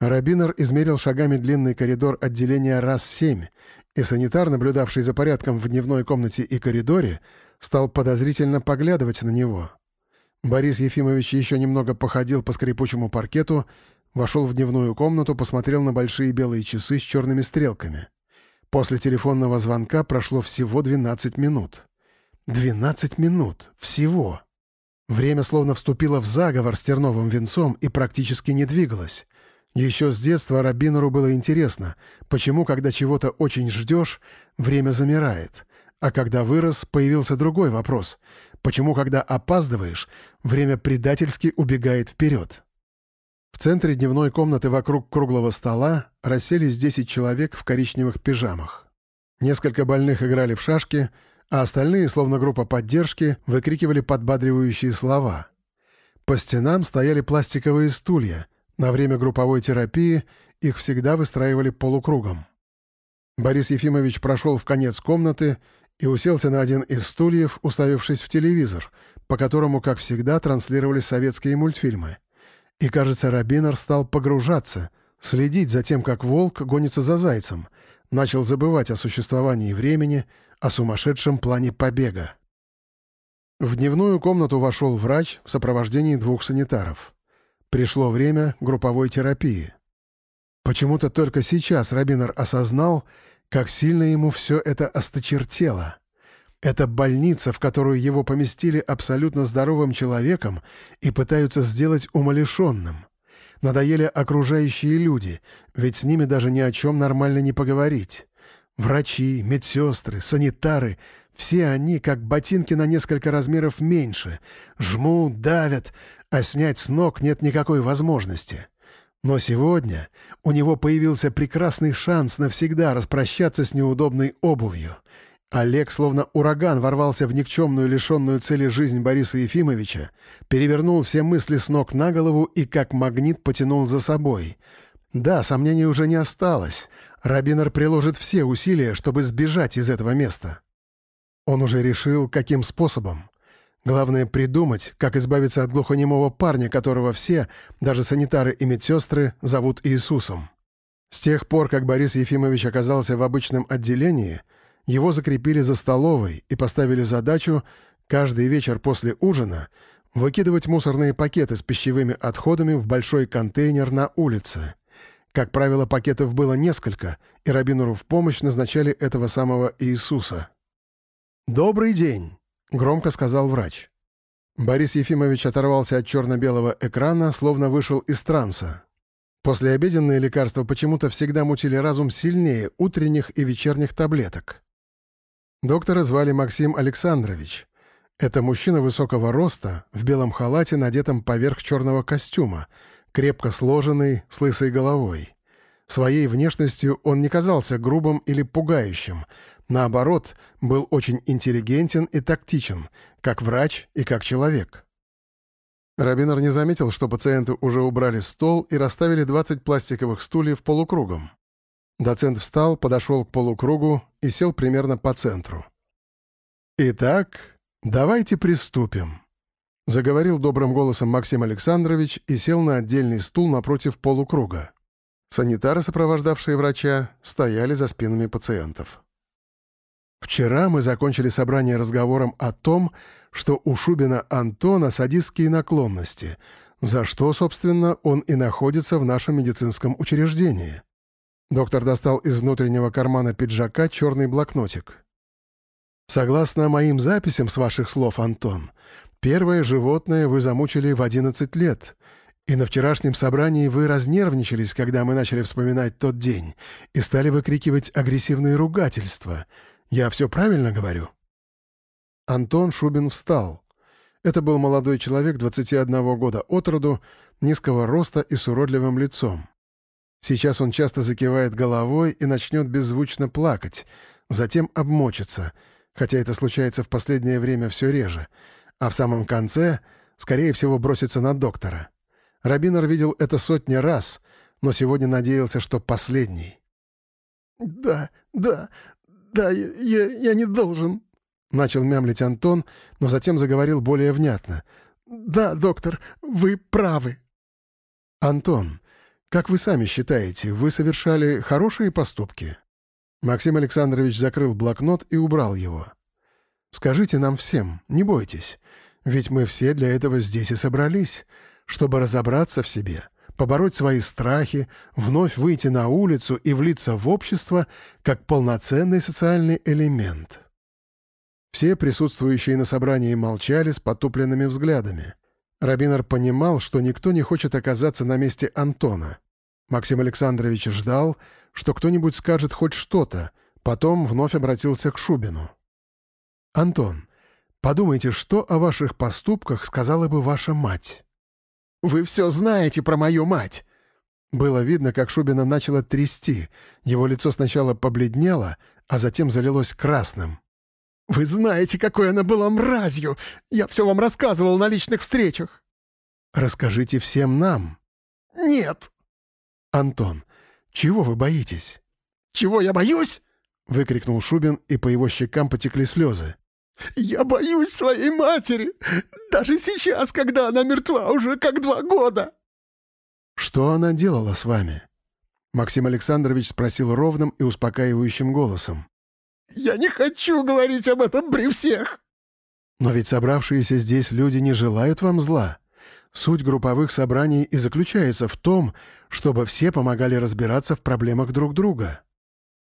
Рабинер измерил шагами длинный коридор отделения раз семь, и санитар, наблюдавший за порядком в дневной комнате и коридоре, стал подозрительно поглядывать на него. Борис Ефимович еще немного походил по скрипучему паркету Вошел в дневную комнату, посмотрел на большие белые часы с черными стрелками. После телефонного звонка прошло всего 12 минут. 12 минут. Всего. Время словно вступило в заговор с терновым венцом и практически не двигалось. Еще с детства Рабинеру было интересно, почему, когда чего-то очень ждешь, время замирает. А когда вырос, появился другой вопрос. Почему, когда опаздываешь, время предательски убегает вперед? В центре дневной комнаты вокруг круглого стола расселись 10 человек в коричневых пижамах. Несколько больных играли в шашки, а остальные, словно группа поддержки, выкрикивали подбадривающие слова. По стенам стояли пластиковые стулья. На время групповой терапии их всегда выстраивали полукругом. Борис Ефимович прошел в конец комнаты и уселся на один из стульев, уставившись в телевизор, по которому, как всегда, транслировались советские мультфильмы — и, кажется, Рабинер стал погружаться, следить за тем, как волк гонится за зайцем, начал забывать о существовании времени, о сумасшедшем плане побега. В дневную комнату вошел врач в сопровождении двух санитаров. Пришло время групповой терапии. Почему-то только сейчас Рабинер осознал, как сильно ему все это осточертело — это больница, в которую его поместили абсолютно здоровым человеком и пытаются сделать умалишенным. Надоели окружающие люди, ведь с ними даже ни о чем нормально не поговорить. Врачи, медсестры, санитары — все они как ботинки на несколько размеров меньше. Жмут, давят, а снять с ног нет никакой возможности. Но сегодня у него появился прекрасный шанс навсегда распрощаться с неудобной обувью — Олег, словно ураган, ворвался в никчемную лишенную цели жизнь Бориса Ефимовича, перевернул все мысли с ног на голову и как магнит потянул за собой. Да, сомнений уже не осталось. Рабинер приложит все усилия, чтобы сбежать из этого места. Он уже решил, каким способом. Главное придумать, как избавиться от глухонемого парня, которого все, даже санитары и медсестры, зовут Иисусом. С тех пор, как Борис Ефимович оказался в обычном отделении — его закрепили за столовой и поставили задачу каждый вечер после ужина выкидывать мусорные пакеты с пищевыми отходами в большой контейнер на улице. Как правило, пакетов было несколько, и Рабинуру в помощь назначали этого самого Иисуса. «Добрый день», — громко сказал врач. Борис Ефимович оторвался от черно-белого экрана, словно вышел из транса. Послеобеденные лекарства почему-то всегда мутили разум сильнее утренних и вечерних таблеток. Доктора звали Максим Александрович. Это мужчина высокого роста, в белом халате, надетом поверх черного костюма, крепко сложенный, с лысой головой. Своей внешностью он не казался грубым или пугающим, Наоборот, был очень интеллигентен и тактичен, как врач и как человек. Рабинер не заметил, что пациенты уже убрали стол и расставили 20 пластиковых стульев полукругом. Доцент встал, подошел к полукругу и сел примерно по центру. «Итак, давайте приступим», — заговорил добрым голосом Максим Александрович и сел на отдельный стул напротив полукруга. Санитары, сопровождавшие врача, стояли за спинами пациентов. Вчера мы закончили собрание разговором о том, что у Шубина Антона садистские наклонности, за что, собственно, он и находится в нашем медицинском учреждении. Доктор достал из внутреннего кармана пиджака черный блокнотик. «Согласно моим записям с ваших слов, Антон, первое животное вы замучили в 11 лет, и на вчерашнем собрании вы разнервничались, когда мы начали вспоминать тот день, и стали выкрикивать агрессивные ругательства — я все правильно говорю?» Антон Шубин встал. Это был молодой человек 21 года от роду, низкого роста и с уродливым лицом. Сейчас он часто закивает головой и начнет беззвучно плакать, затем обмочится, хотя это случается в последнее время все реже, а в самом конце, скорее всего, бросится на доктора. Рабинер видел это сотни раз, но сегодня надеялся, что последний.
«Да, да, «Да, я, я не должен», — начал мямлить Антон, но затем заговорил более внятно. «Да, доктор, вы правы».
«Антон, как вы сами считаете, вы совершали хорошие поступки?» Максим Александрович закрыл блокнот и убрал его. «Скажите нам всем, не бойтесь, ведь мы все для этого здесь и собрались, чтобы разобраться в себе, побороть свои страхи, вновь выйти на улицу и влиться в общество как полноценный социальный элемент. Все присутствующие на собрании молчали с потупленными взглядами. Рабинер понимал, что никто не хочет оказаться на месте Антона. Максим Александрович ждал, что кто-нибудь скажет хоть что-то, потом вновь обратился к Шубину. «Антон, подумайте, что о ваших поступках сказала бы ваша мать?»
Вы все знаете про мою мать!»
Было видно, как Шубина начала трясти. Его лицо сначала побледнело, а затем залилось красным.
«Вы знаете, какой она была мразью! Я все вам рассказывал на личных встречах!»
«Расскажите всем нам!»
«Нет!»
«Антон, чего вы боитесь?»
«Чего я боюсь?»
— выкрикнул Шубин, и по его щекам потекли слезы.
«Я боюсь своей матери, даже сейчас, когда она мертва уже как два года!»
«Что она делала с вами?» Максим Александрович спросил ровным и успокаивающим голосом.
«Я не хочу говорить об этом при всех!»
«Но ведь собравшиеся здесь люди не желают вам зла. Суть групповых собраний и заключается в том, чтобы все помогали разбираться в проблемах друг друга».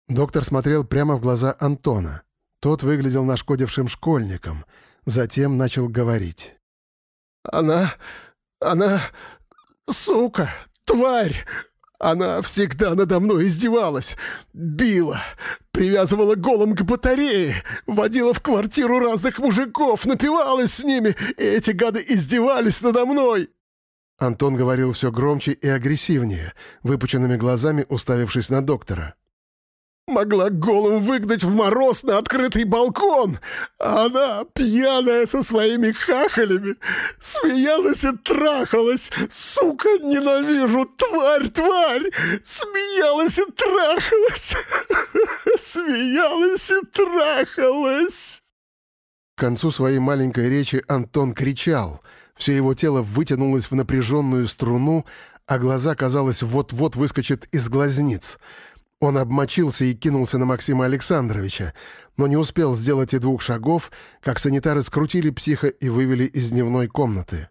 Доктор смотрел прямо в глаза Антона. Тот выглядел нашкодившим школьником, затем начал говорить.
«Она... она... сука, тварь! Она всегда надо мной издевалась, била, привязывала голым к батарее, водила в квартиру разных мужиков, напивалась с ними, и эти гады издевались надо мной!»
Антон говорил все громче и агрессивнее, выпученными глазами уставившись на доктора.
Могла голым выгнать в мороз на открытый балкон, а она, пьяная со своими хахалями, смеялась и трахалась. Сука, ненавижу, тварь, тварь! Смеялась и трахалась. Смеялась и трахалась.
К концу своей маленькой речи Антон кричал. Все его тело вытянулось в напряженную струну, а глаза, казалось, вот-вот выскочат из глазниц — он обмочился и кинулся на Максима Александровича, но не успел сделать и двух шагов, как санитары скрутили психа и вывели из дневной комнаты.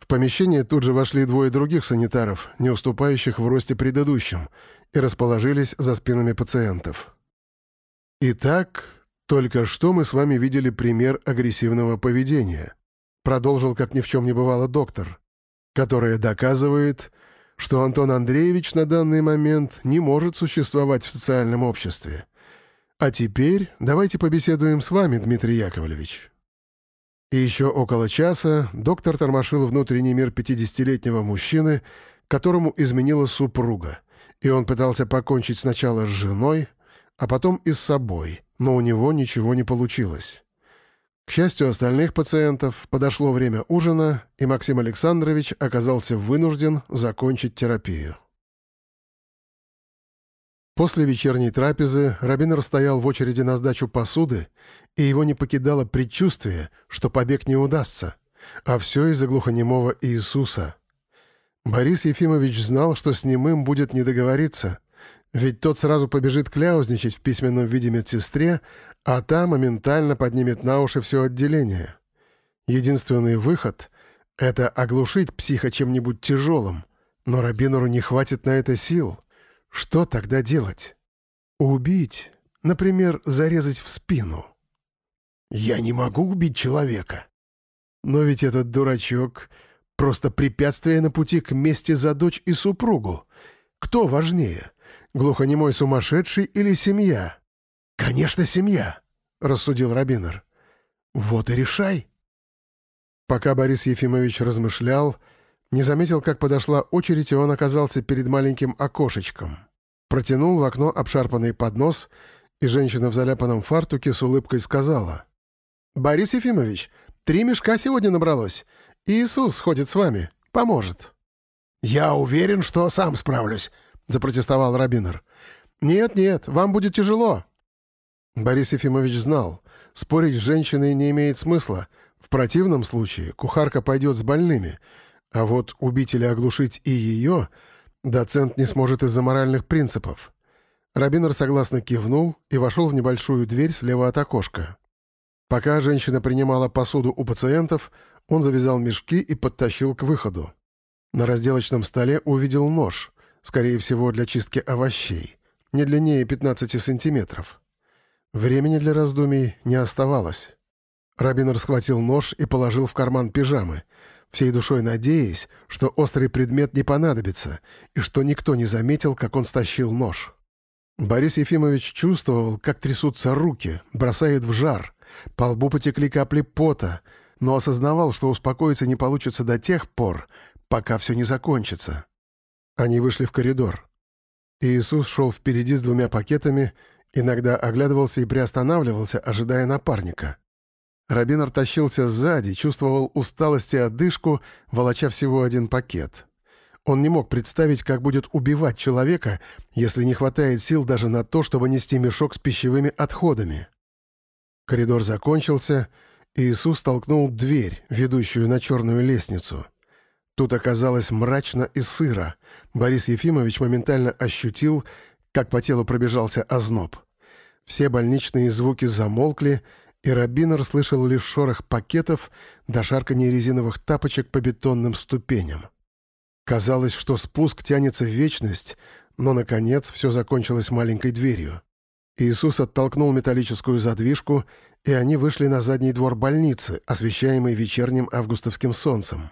В помещение тут же вошли двое других санитаров, не уступающих в росте предыдущим, и расположились за спинами пациентов. «Итак, только что мы с вами видели пример агрессивного поведения», продолжил, как ни в чем не бывало, доктор, которое доказывает, что Антон Андреевич на данный момент не может существовать в социальном обществе. А теперь давайте побеседуем с вами, Дмитрий Яковлевич. И еще около часа доктор тормошил внутренний мир 50-летнего мужчины, которому изменила супруга, и он пытался покончить сначала с женой, а потом и с собой, но у него ничего не получилось. К счастью остальных пациентов, подошло время ужина, и Максим Александрович оказался вынужден закончить терапию. После вечерней трапезы Рабинер стоял в очереди на сдачу посуды, и его не покидало предчувствие, что побег не удастся, а все из-за глухонемого Иисуса. Борис Ефимович знал, что с немым будет не договориться, ведь тот сразу побежит кляузничать в письменном виде медсестре, а та моментально поднимет на уши все отделение. Единственный выход — это оглушить психа чем-нибудь тяжелым, но Рабинеру не хватит на это сил — что тогда делать? Убить? Например, зарезать в спину? Я не могу убить человека. Но ведь этот дурачок — просто препятствие на пути к мести за дочь и супругу. Кто важнее, глухонемой сумасшедший или семья? Конечно, семья, — рассудил Рабинер. Вот и решай. Пока Борис Ефимович размышлял, — не заметил, как подошла очередь, и он оказался перед маленьким окошечком. Протянул в окно обшарпанный поднос, и женщина в заляпанном фартуке с улыбкой сказала. «Борис Ефимович, три мешка сегодня набралось. Иисус ходит с вами, поможет».
«Я уверен, что сам справлюсь», — запротестовал Рабинер.
«Нет-нет, вам будет тяжело». Борис Ефимович знал, спорить с женщиной не имеет смысла. В противном случае кухарка пойдет с больными — а вот убить или оглушить и ее доцент не сможет из-за моральных принципов. Рабинер согласно кивнул и вошел в небольшую дверь слева от окошка. Пока женщина принимала посуду у пациентов, он завязал мешки и подтащил к выходу. На разделочном столе увидел нож, скорее всего, для чистки овощей, не длиннее 15 сантиметров. Времени для раздумий не оставалось. Рабинер схватил нож и положил в карман пижамы — всей душой надеясь, что острый предмет не понадобится и что никто не заметил, как он стащил нож. Борис Ефимович чувствовал, как трясутся руки, бросает в жар, по лбу потекли капли пота, но осознавал, что успокоиться не получится до тех пор, пока все не закончится. Они вышли в коридор. Иисус шел впереди с двумя пакетами, иногда оглядывался и приостанавливался, ожидая напарника — Рабинер тащился сзади, чувствовал усталость и одышку, волоча всего один пакет. Он не мог представить, как будет убивать человека, если не хватает сил даже на то, чтобы нести мешок с пищевыми отходами. Коридор закончился, и Иисус толкнул дверь, ведущую на черную лестницу. Тут оказалось мрачно и сыро. Борис Ефимович моментально ощутил, как по телу пробежался озноб. Все больничные звуки замолкли, и Рабинер слышал лишь шорох пакетов до шарканья резиновых тапочек по бетонным ступеням. Казалось, что спуск тянется в вечность, но, наконец, все закончилось маленькой дверью. Иисус оттолкнул металлическую задвижку, и они вышли на задний двор больницы, освещаемый вечерним августовским солнцем.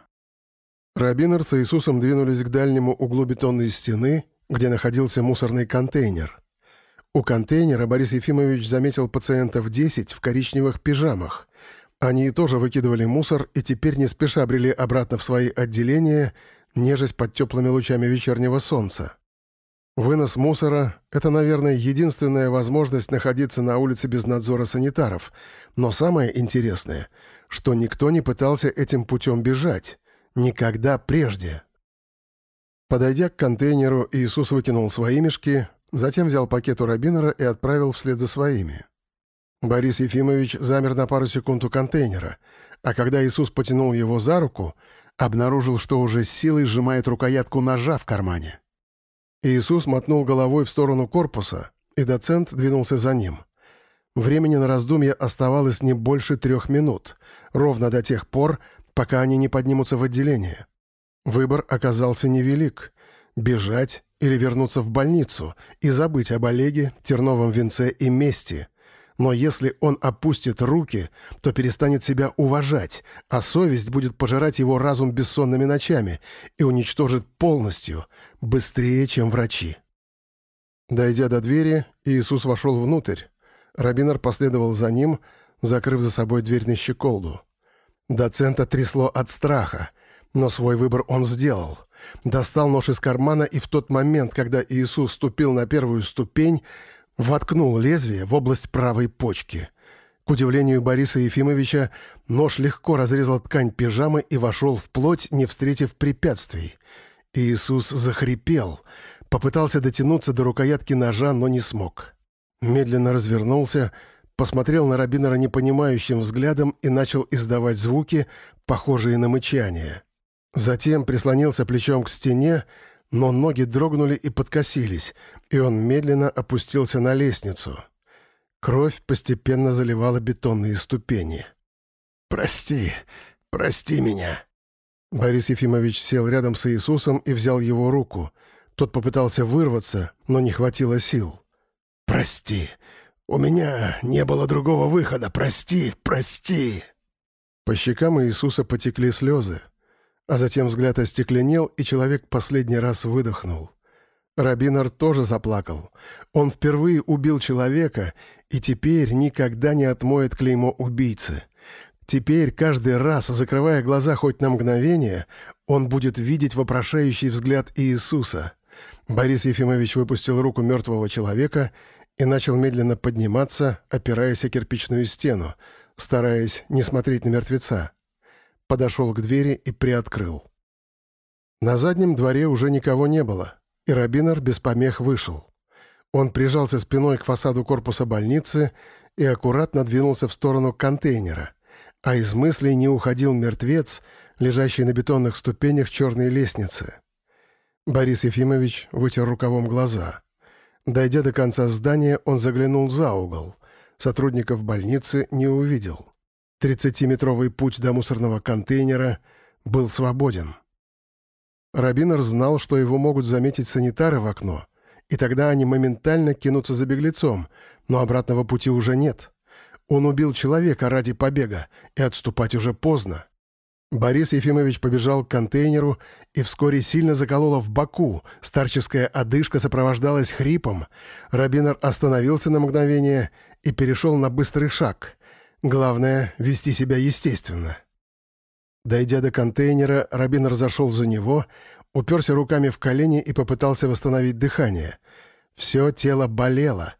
Рабинер с Иисусом двинулись к дальнему углу бетонной стены, где находился мусорный контейнер. У контейнера Борис Ефимович заметил пациентов 10 в коричневых пижамах. Они тоже выкидывали мусор и теперь не спеша брели обратно в свои отделения, нежесть под теплыми лучами вечернего солнца. Вынос мусора — это, наверное, единственная возможность находиться на улице без надзора санитаров. Но самое интересное, что никто не пытался этим путем бежать. Никогда прежде. Подойдя к контейнеру, Иисус выкинул свои мешки, Затем взял пакет у Рабинера и отправил вслед за своими. Борис Ефимович замер на пару секунд у контейнера, а когда Иисус потянул его за руку, обнаружил, что уже с силой сжимает рукоятку ножа в кармане. Иисус мотнул головой в сторону корпуса, и доцент двинулся за ним. Времени на раздумье оставалось не больше трех минут, ровно до тех пор, пока они не поднимутся в отделение. Выбор оказался невелик — бежать или вернуться в больницу и забыть об Олеге, терновом венце и мести. Но если он опустит руки, то перестанет себя уважать, а совесть будет пожирать его разум бессонными ночами и уничтожит полностью, быстрее, чем врачи. Дойдя до двери, Иисус вошел внутрь. Рабинер последовал за ним, закрыв за собой дверь на щеколду. Доцента трясло от страха, но свой выбор он сделал — Достал нож из кармана, и в тот момент, когда Иисус ступил на первую ступень, воткнул лезвие в область правой почки. К удивлению Бориса Ефимовича, нож легко разрезал ткань пижамы и вошел в плоть, не встретив препятствий. Иисус захрипел, попытался дотянуться до рукоятки ножа, но не смог. Медленно развернулся, посмотрел на Рабинера непонимающим взглядом и начал издавать звуки, похожие на мычание. Затем прислонился плечом к стене, но ноги дрогнули и подкосились, и он медленно опустился на лестницу. Кровь постепенно заливала бетонные ступени.
«Прости, прости меня».
Борис Ефимович сел рядом с Иисусом и взял его руку. Тот попытался вырваться, но не хватило сил.
«Прости. У меня не было другого выхода. Прости, прости».
По щекам Иисуса потекли слезы, а затем взгляд остекленел, и человек последний раз выдохнул. Рабинар тоже заплакал. Он впервые убил человека и теперь никогда не отмоет клеймо убийцы. Теперь, каждый раз, закрывая глаза хоть на мгновение, он будет видеть вопрошающий взгляд Иисуса. Борис Ефимович выпустил руку мертвого человека и начал медленно подниматься, опираясь о кирпичную стену, стараясь не смотреть на мертвеца. Подошел к двери и приоткрыл. На заднем дворе уже никого не было, и Рабинер без помех вышел. Он прижался спиной к фасаду корпуса больницы и аккуратно двинулся в сторону контейнера, а из мыслей не уходил мертвец, лежащий на бетонных ступенях черной лестницы. Борис Ефимович вытер рукавом глаза. Дойдя до конца здания, он заглянул за угол. Сотрудников больницы не увидел. Тридцатиметровый путь до мусорного контейнера был свободен. Рабинер знал, что его могут заметить санитары в окно, и тогда они моментально кинутся за беглецом, но обратного пути уже нет. Он убил человека ради побега, и отступать уже поздно. Борис Ефимович побежал к контейнеру и вскоре сильно закололо в боку. Старческая одышка сопровождалась хрипом. Рабинер остановился на мгновение и перешел на быстрый шаг. Главное — вести себя естественно. Дойдя до контейнера, Рабинер зашел за него, уперся руками в колени и попытался восстановить дыхание. Все тело болело.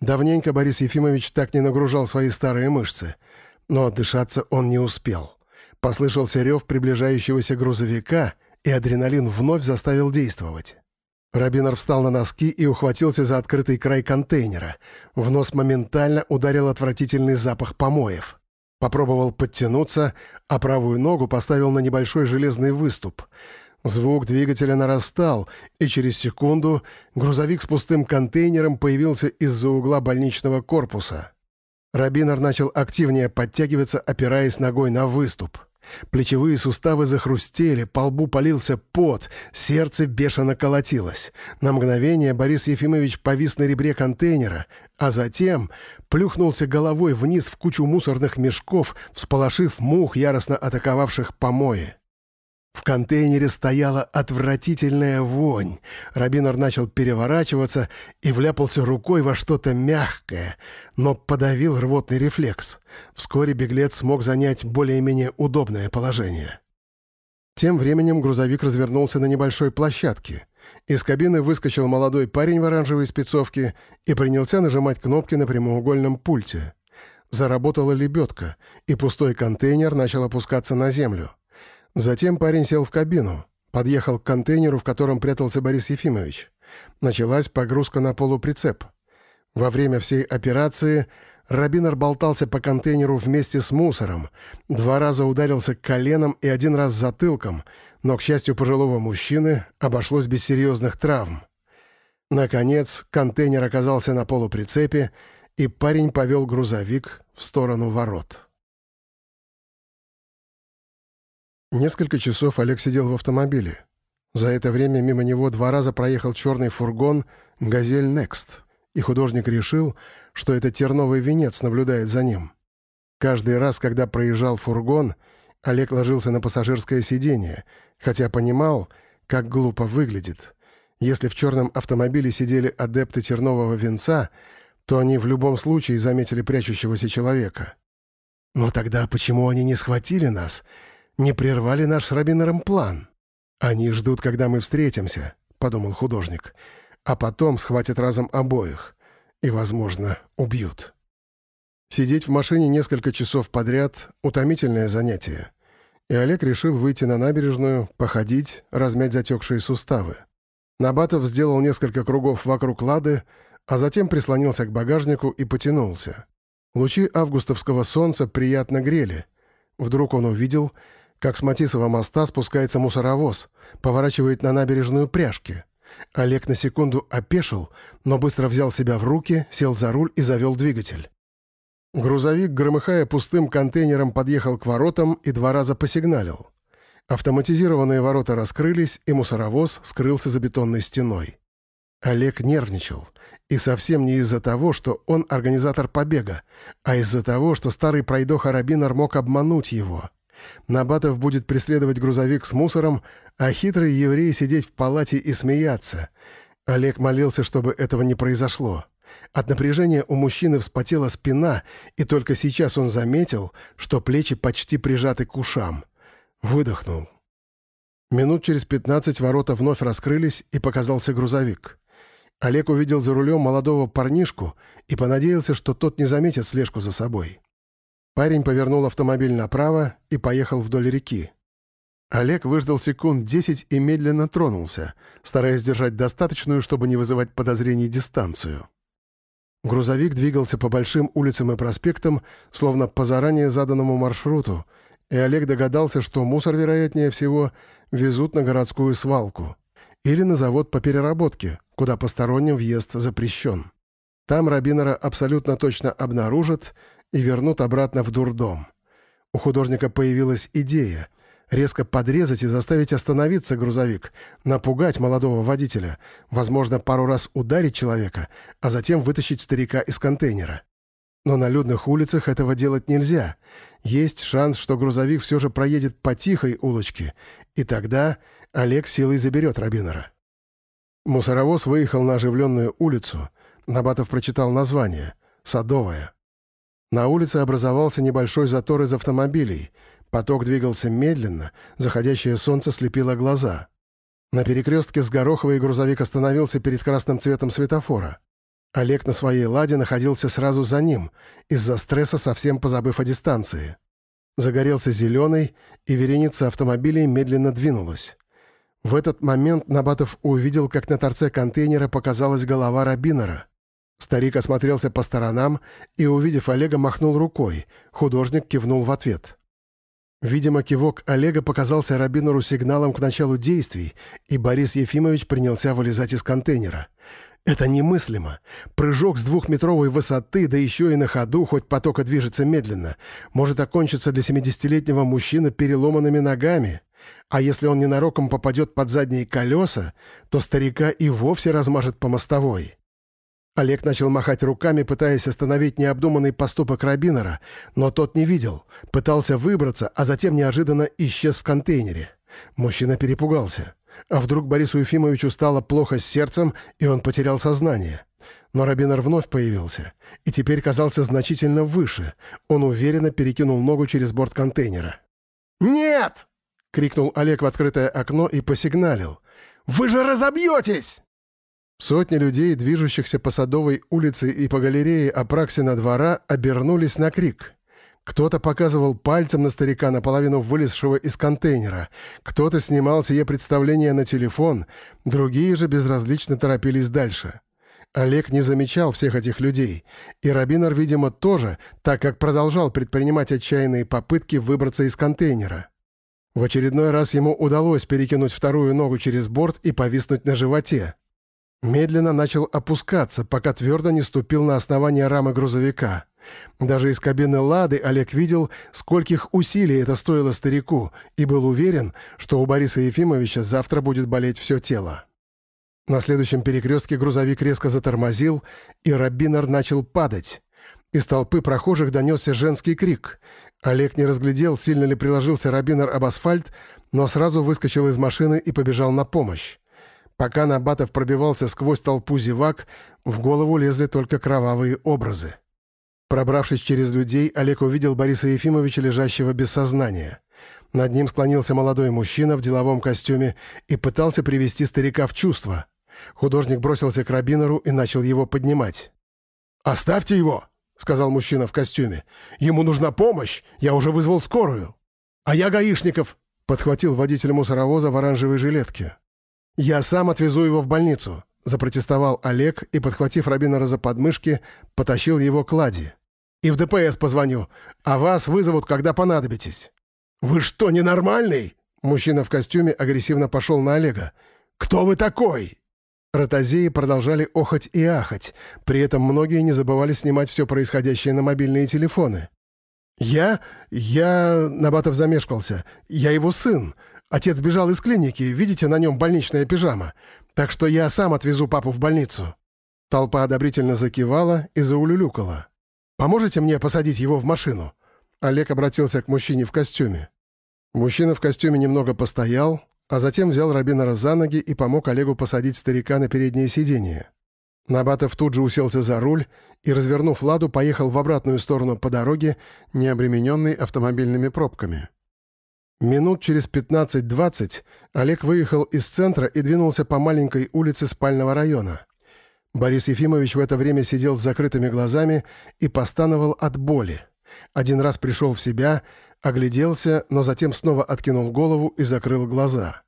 Давненько Борис Ефимович так не нагружал свои старые мышцы. Но дышаться он не успел. Послышался рев приближающегося грузовика, и адреналин вновь заставил действовать. Рабинер встал на носки и ухватился за открытый край контейнера. В нос моментально ударил отвратительный запах помоев. Попробовал подтянуться, а правую ногу поставил на небольшой железный выступ. Звук двигателя нарастал, и через секунду грузовик с пустым контейнером появился из-за угла больничного корпуса. Рабинер начал активнее подтягиваться, опираясь ногой на выступ. Плечевые суставы захрустели, по лбу полился пот, сердце бешено колотилось. На мгновение Борис Ефимович повис на ребре контейнера, а затем плюхнулся головой вниз в кучу мусорных мешков, всполошив мух, яростно атаковавших помои. В контейнере стояла отвратительная вонь. Рабинор начал переворачиваться и вляпался рукой во что-то мягкое, но подавил рвотный рефлекс. Вскоре беглец смог занять более-менее удобное положение. Тем временем грузовик развернулся на небольшой площадке. Из кабины выскочил молодой парень в оранжевой спецовке и принялся нажимать кнопки на прямоугольном пульте. Заработала лебедка, и пустой контейнер начал опускаться на землю. Затем парень сел в кабину, подъехал к контейнеру, в котором прятался Борис Ефимович. Началась погрузка на полуприцеп. Во время всей операции Рабинер болтался по контейнеру вместе с мусором, два раза ударился коленом и один раз затылком, но, к счастью пожилого мужчины, обошлось без серьезных травм. Наконец, контейнер оказался на полуприцепе, и парень повел грузовик в сторону ворот. Несколько часов Олег сидел в автомобиле. За это время мимо него два раза проехал черный фургон «Газель Next», и художник решил, что это терновый венец наблюдает за ним. Каждый раз, когда проезжал фургон, Олег ложился на пассажирское сиденье, хотя понимал, как глупо выглядит. Если в черном автомобиле сидели адепты тернового венца, то они в любом случае заметили прячущегося человека. Но тогда почему они не схватили нас не прервали наш с Рабинером план. Они ждут, когда мы встретимся», — подумал художник. «А потом схватят разом обоих. и, возможно, убьют. Сидеть в машине несколько часов подряд — утомительное занятие. И Олег решил выйти на набережную, походить, размять затекшие суставы. Набатов сделал несколько кругов вокруг лады, а затем прислонился к багажнику и потянулся. Лучи августовского солнца приятно грели. Вдруг он увидел, как с Матисова моста спускается мусоровоз, поворачивает на набережную пряжки. Олег на секунду опешил, но быстро взял себя в руки, сел за руль и завел двигатель. Грузовик, громыхая пустым контейнером, подъехал к воротам и два раза посигналил. Автоматизированные ворота раскрылись, и мусоровоз скрылся за бетонной стеной. Олег нервничал. И совсем не из-за того, что он организатор побега, а из-за того, что старый пройдоха Рабинар мог обмануть его. Набатов будет преследовать грузовик с мусором, а хитрый еврей сидеть в палате и смеяться. Олег молился, чтобы этого не произошло. От напряжения у мужчины вспотела спина, и только сейчас он заметил, что плечи почти прижаты к ушам. Выдохнул. Минут через пятнадцать ворота вновь раскрылись, и показался грузовик. Олег увидел за рулем молодого парнишку и понадеялся, что тот не заметит слежку за собой. Парень повернул автомобиль направо и поехал вдоль реки. Олег выждал секунд десять и медленно тронулся, стараясь держать достаточную, чтобы не вызывать подозрений, дистанцию. Грузовик двигался по большим улицам и проспектам, словно по заранее заданному маршруту, и Олег догадался, что мусор, вероятнее всего, везут на городскую свалку или на завод по переработке, куда посторонним въезд запрещен. Там Рабинера абсолютно точно обнаружат и вернут обратно в дурдом. У художника появилась идея — резко подрезать и заставить остановиться грузовик, напугать молодого водителя, возможно, пару раз ударить человека, а затем вытащить старика из контейнера. Но на людных улицах этого делать нельзя. Есть шанс, что грузовик все же проедет по тихой улочке, и тогда Олег силой заберет Рабинера. Мусоровоз выехал на оживленную улицу. Набатов прочитал название — «Садовая». На улице образовался небольшой затор из автомобилей. Поток двигался медленно, заходящее солнце слепило глаза. На перекрестке с Гороховой грузовик остановился перед красным цветом светофора. Олег на своей ладе находился сразу за ним, из-за стресса совсем позабыв о дистанции. Загорелся зеленый, и вереница автомобилей медленно двинулась. В этот момент Набатов увидел, как на торце контейнера показалась голова Рабинера. Старик осмотрелся по сторонам и, увидев Олега, махнул рукой. Художник кивнул в ответ. Видимо, кивок Олега показался Рабинеру сигналом к началу действий, и Борис Ефимович принялся вылезать из контейнера. Это немыслимо. Прыжок с двухметровой высоты, да еще и на ходу, хоть потока движется медленно, может окончиться для 70-летнего мужчины переломанными ногами. А если он ненароком попадет под задние колеса, то старика и вовсе размажет по мостовой. Олег начал махать руками, пытаясь остановить необдуманный поступок Рабинера, но тот не видел, пытался выбраться, а затем неожиданно исчез в контейнере. Мужчина перепугался. А вдруг Борису Ефимовичу стало плохо с сердцем, и он потерял сознание? Но Рабинер вновь появился, и теперь казался значительно выше. Он уверенно перекинул ногу через борт контейнера.
«Нет!» — крикнул
Олег в открытое окно и посигналил.
«Вы же разобьетесь!»
Сотни людей, движущихся по Садовой улице и по галерее Апраксина двора, обернулись на крик. Кто-то показывал пальцем на старика, наполовину вылезшего из контейнера. Кто-то снимал сие представление на телефон, другие же безразлично торопились дальше. Олег не замечал всех этих людей, и Рабинер, видимо, тоже, так как продолжал предпринимать отчаянные попытки выбраться из контейнера. В очередной раз ему удалось перекинуть вторую ногу через борт и повиснуть на животе. Медленно начал опускаться, пока твердо не ступил на основание рамы грузовика. Даже из кабины «Лады» Олег видел, скольких усилий это стоило старику, и был уверен, что у Бориса Ефимовича завтра будет болеть все тело. На следующем перекрестке грузовик резко затормозил, и Рабинер начал падать. Из толпы прохожих донесся женский крик. Олег не разглядел, сильно ли приложился Рабинер об асфальт, но сразу выскочил из машины и побежал на помощь. Пока Набатов пробивался сквозь толпу зевак, в голову лезли только кровавые образы. Пробравшись через людей, Олег увидел Бориса Ефимовича, лежащего без сознания. Над ним склонился молодой мужчина в деловом костюме и пытался привести старика в чувство. Художник бросился к Рабинеру и начал его поднимать.
«Оставьте его!» — сказал мужчина в костюме. «Ему нужна помощь! Я уже вызвал скорую!» «А я гаишников!» — подхватил водитель мусоровоза в оранжевой жилетке. «Я сам отвезу его в больницу!» — запротестовал Олег и, подхватив Рабинера за подмышки, потащил его к Ладе. «И в ДПС позвоню, а вас вызовут, когда понадобитесь». «Вы что, ненормальный?» Мужчина в костюме агрессивно пошел на Олега. «Кто вы такой?» Ротозеи продолжали охать и ахать, при этом многие не забывали снимать все происходящее на мобильные телефоны. «Я... я...» — Набатов замешкался. «Я его сын. Отец бежал из клиники, видите, на нем больничная пижама. Так что я сам отвезу папу в больницу». Толпа одобрительно закивала и заулюлюкала. «Поможете мне посадить его в машину?» Олег обратился к мужчине в костюме. Мужчина в костюме немного постоял, а затем взял Рабинера за ноги и помог Олегу посадить старика на переднее сиденье. Набатов тут же уселся за руль и, развернув «Ладу», поехал в обратную сторону по дороге, не обремененной автомобильными пробками. Минут через 15-20 Олег выехал из центра и двинулся по маленькой улице спального района. Борис Ефимович в это время сидел с закрытыми глазами и постановал от боли. Один раз пришел в себя — огляделся, но затем снова откинул голову и закрыл глаза.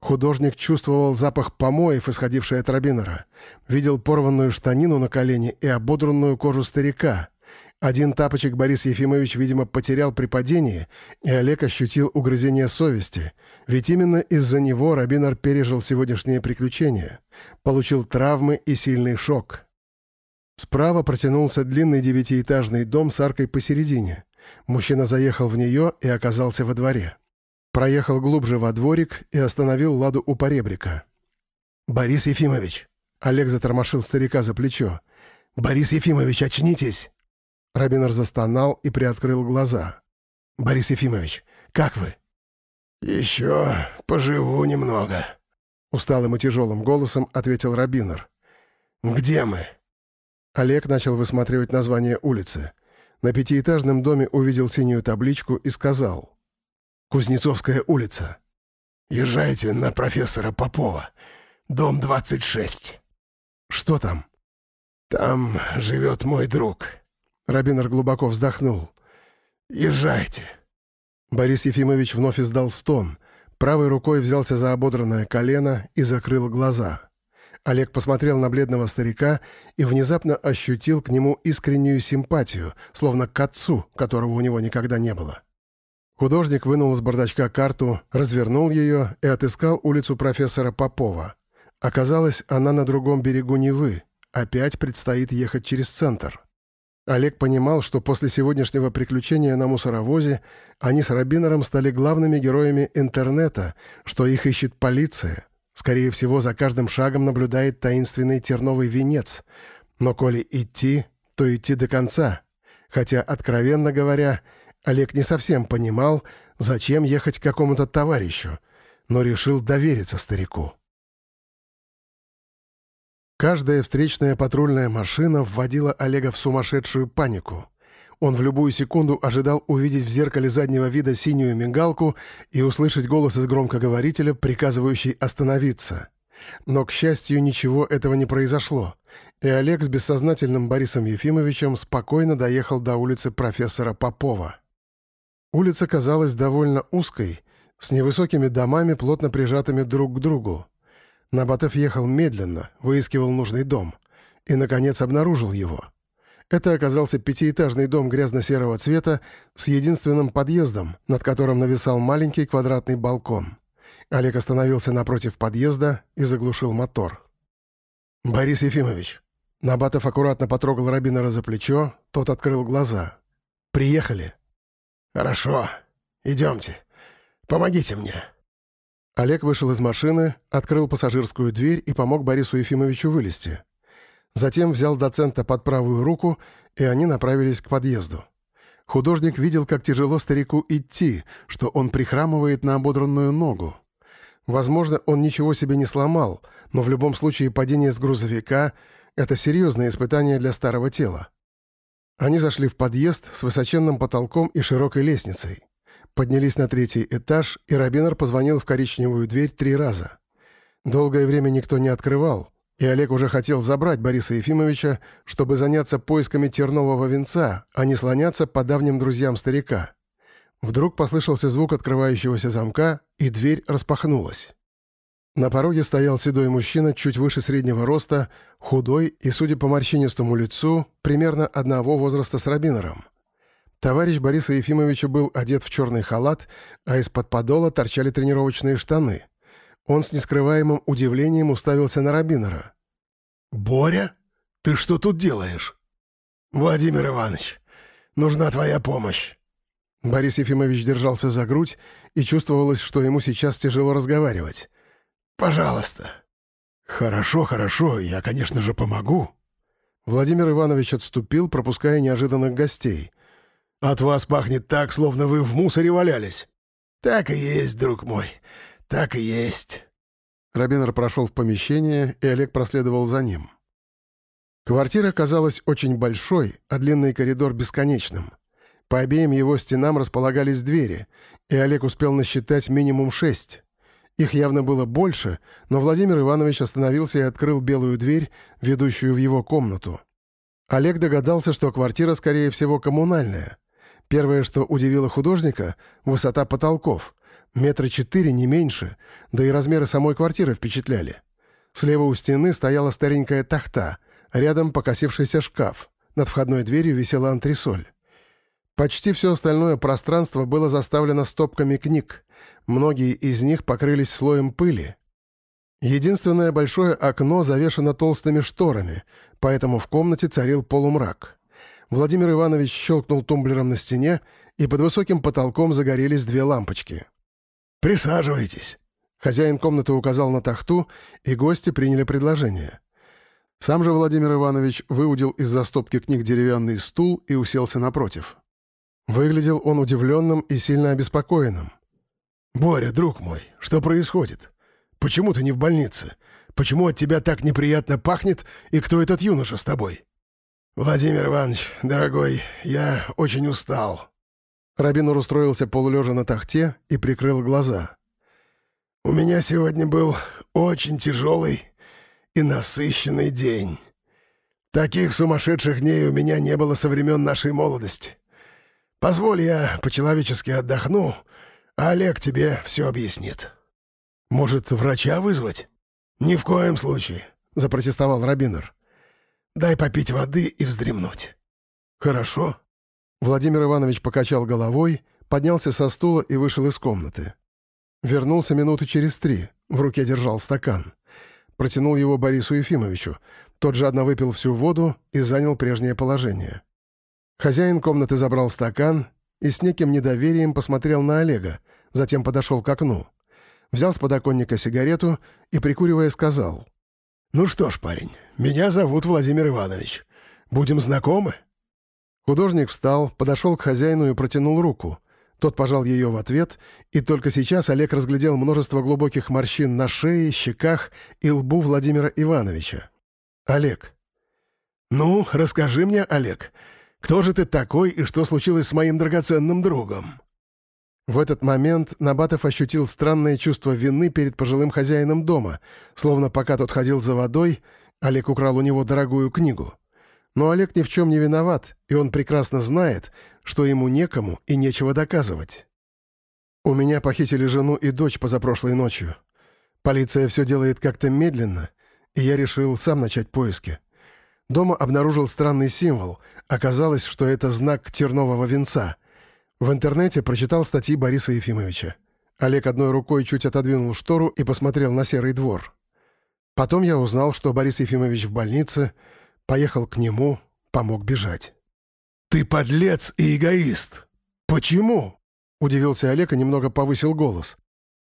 Художник чувствовал запах помоев, исходивший от Робинера. Видел порванную штанину на колене и ободранную кожу старика. Один тапочек Борис Ефимович, видимо, потерял при падении, и Олег ощутил угрызение совести. Ведь именно из-за него Робинер пережил сегодняшнее приключение. Получил травмы и сильный шок. Справа протянулся длинный девятиэтажный дом с аркой посередине. Мужчина заехал в нее и оказался во дворе. Проехал глубже во дворик и остановил Ладу у поребрика. «Борис Ефимович!» Олег затормошил старика за плечо. «Борис Ефимович, очнитесь!» Рабинер застонал и приоткрыл глаза. «Борис Ефимович, как вы?»
«Еще поживу немного», — усталым и тяжелым голосом ответил Рабинер. «Где мы?»
Олег начал высматривать название улицы. На пятиэтажном доме увидел синюю табличку и сказал. «Кузнецовская улица».
«Езжайте на профессора Попова. Дом 26».
«Что там?»
«Там живет мой друг».
Рабинер глубоко вздохнул.
«Езжайте».
Борис Ефимович вновь издал стон. Правой рукой взялся за ободранное колено и закрыл глаза. Олег посмотрел на бледного старика и внезапно ощутил к нему искреннюю симпатию, словно к отцу, которого у него никогда не было. Художник вынул из бардачка карту, развернул ее и отыскал улицу профессора Попова. Оказалось, она на другом берегу Невы. Опять предстоит ехать через центр. Олег понимал, что после сегодняшнего приключения на мусоровозе они с Рабинером стали главными героями интернета, что их ищет полиция — Скорее всего, за каждым шагом наблюдает таинственный терновый венец. Но коли идти, то идти до конца. Хотя, откровенно говоря, Олег не совсем понимал, зачем ехать к какому-то товарищу, но решил довериться старику. Каждая встречная патрульная машина вводила Олега в сумасшедшую панику. Он в любую секунду ожидал увидеть в зеркале заднего вида синюю мигалку и услышать голос из громкоговорителя, приказывающий остановиться. Но, к счастью, ничего этого не произошло, и Олег с бессознательным Борисом Ефимовичем спокойно доехал до улицы профессора Попова. Улица казалась довольно узкой, с невысокими домами, плотно прижатыми друг к другу. Набатов ехал медленно, выискивал нужный дом и, наконец, обнаружил его — это оказался пятиэтажный дом грязно-серого цвета с единственным подъездом, над которым нависал маленький квадратный балкон. Олег остановился напротив подъезда и заглушил мотор. «Борис Ефимович». Набатов аккуратно потрогал Рабинера за плечо, тот открыл глаза. «Приехали».
«Хорошо. Идемте. Помогите мне».
Олег вышел из машины, открыл пассажирскую дверь и помог Борису Ефимовичу вылезти. Затем взял доцента под правую руку, и они направились к подъезду. Художник видел, как тяжело старику идти, что он прихрамывает на ободранную ногу. Возможно, он ничего себе не сломал, но в любом случае падение с грузовика — это серьезное испытание для старого тела. Они зашли в подъезд с высоченным потолком и широкой лестницей. Поднялись на третий этаж, и Робинер позвонил в коричневую дверь три раза. Долгое время никто не открывал, и Олег уже хотел забрать Бориса Ефимовича, чтобы заняться поисками тернового венца, а не слоняться по давним друзьям старика. Вдруг послышался звук открывающегося замка, и дверь распахнулась. На пороге стоял седой мужчина чуть выше среднего роста, худой и, судя по морщинистому лицу, примерно одного возраста с Рабинером. Товарищ Бориса Ефимовича был одет в черный халат, а из-под подола торчали тренировочные штаны. Он с нескрываемым удивлением уставился на Рабинера.
«Боря, ты что тут делаешь?» «Владимир Иванович, нужна твоя помощь».
Борис Ефимович держался за грудь, и чувствовалось, что ему сейчас тяжело разговаривать.
Пожалуйста». «Хорошо, хорошо, я, конечно же, помогу».
Владимир Иванович отступил, пропуская неожиданных гостей.
«От вас пахнет так, словно вы в мусоре валялись».
«Так и есть, друг мой, так и есть».
Рабинер прошел в помещение, и Олег проследовал за ним. Квартира казалась очень большой, а длинный коридор бесконечным. По обеим его стенам располагались двери, и Олег успел насчитать минимум шесть. Их явно было больше, но Владимир Иванович остановился и открыл белую дверь, ведущую в его комнату. Олег догадался, что квартира, скорее всего, коммунальная. Первое, что удивило художника — высота потолков. Метра четыре, не меньше, да и размеры самой квартиры впечатляли. Слева у стены стояла старенькая тахта, рядом покосившийся шкаф. Над входной дверью висела антресоль. Почти все остальное пространство было заставлено стопками книг. Многие из них покрылись слоем пыли. Единственное большое окно завешено толстыми шторами, поэтому в комнате царил полумрак. Владимир Иванович щелкнул тумблером на стене, и под высоким потолком загорелись две лампочки.
«Присаживайтесь».
Хозяин комнаты указал на тахту, и гости приняли предложение. Сам же Владимир Иванович выудил из застопки книг деревянный стул и уселся напротив. Выглядел он удивленным и сильно обеспокоенным.
«Боря, друг мой, что происходит? Почему ты не в больнице? Почему от тебя так неприятно пахнет, и кто этот юноша с тобой?» «Владимир Иванович, дорогой, я очень устал».
Рабинур устроился полулежа на тахте и прикрыл глаза.
«У меня сегодня был очень тяжелый и насыщенный день. Таких сумасшедших дней у меня не было со времен нашей молодости. Позволь, я по-человечески отдохну, а Олег тебе все объяснит. Может, врача вызвать? Ни в коем случае, — запротестовал Рабинер. Дай попить воды и вздремнуть. Хорошо.
Владимир Иванович покачал головой, поднялся со стула и вышел из комнаты. Вернулся минуты через три, в руке держал стакан. Протянул его Борису Ефимовичу. Тот жадно выпил всю воду и занял прежнее положение. Хозяин комнаты забрал стакан и с неким недоверием посмотрел на Олега, затем подошел к окну. Взял с подоконника сигарету и, прикуривая, сказал.
«Ну что ж, парень, меня зовут Владимир Иванович. Будем знакомы?»
Художник встал, подошел к хозяину и протянул руку. Тот пожал ее в ответ, и только сейчас Олег разглядел множество глубоких морщин на шее, щеках и лбу Владимира Ивановича. «Олег».
«Ну, расскажи мне, Олег, кто же ты такой и что случилось с моим драгоценным другом?»
В этот момент Набатов ощутил странное чувство вины перед пожилым хозяином дома, словно пока тот ходил за водой, Олег украл у него дорогую книгу. Но Олег ни в чем не виноват, и он прекрасно знает, что ему некому и нечего доказывать. «У меня похитили жену и дочь позапрошлой ночью. Полиция все делает как-то медленно, и я решил сам начать поиски. Дома обнаружил странный символ. Оказалось, что это знак тернового венца. В интернете прочитал статьи Бориса Ефимовича. Олег одной рукой чуть отодвинул штору и посмотрел на серый двор. Потом я узнал, что Борис Ефимович в больнице, поехал к нему, помог бежать.
«Ты подлец и эгоист! Почему?» — удивился Олег и немного повысил голос.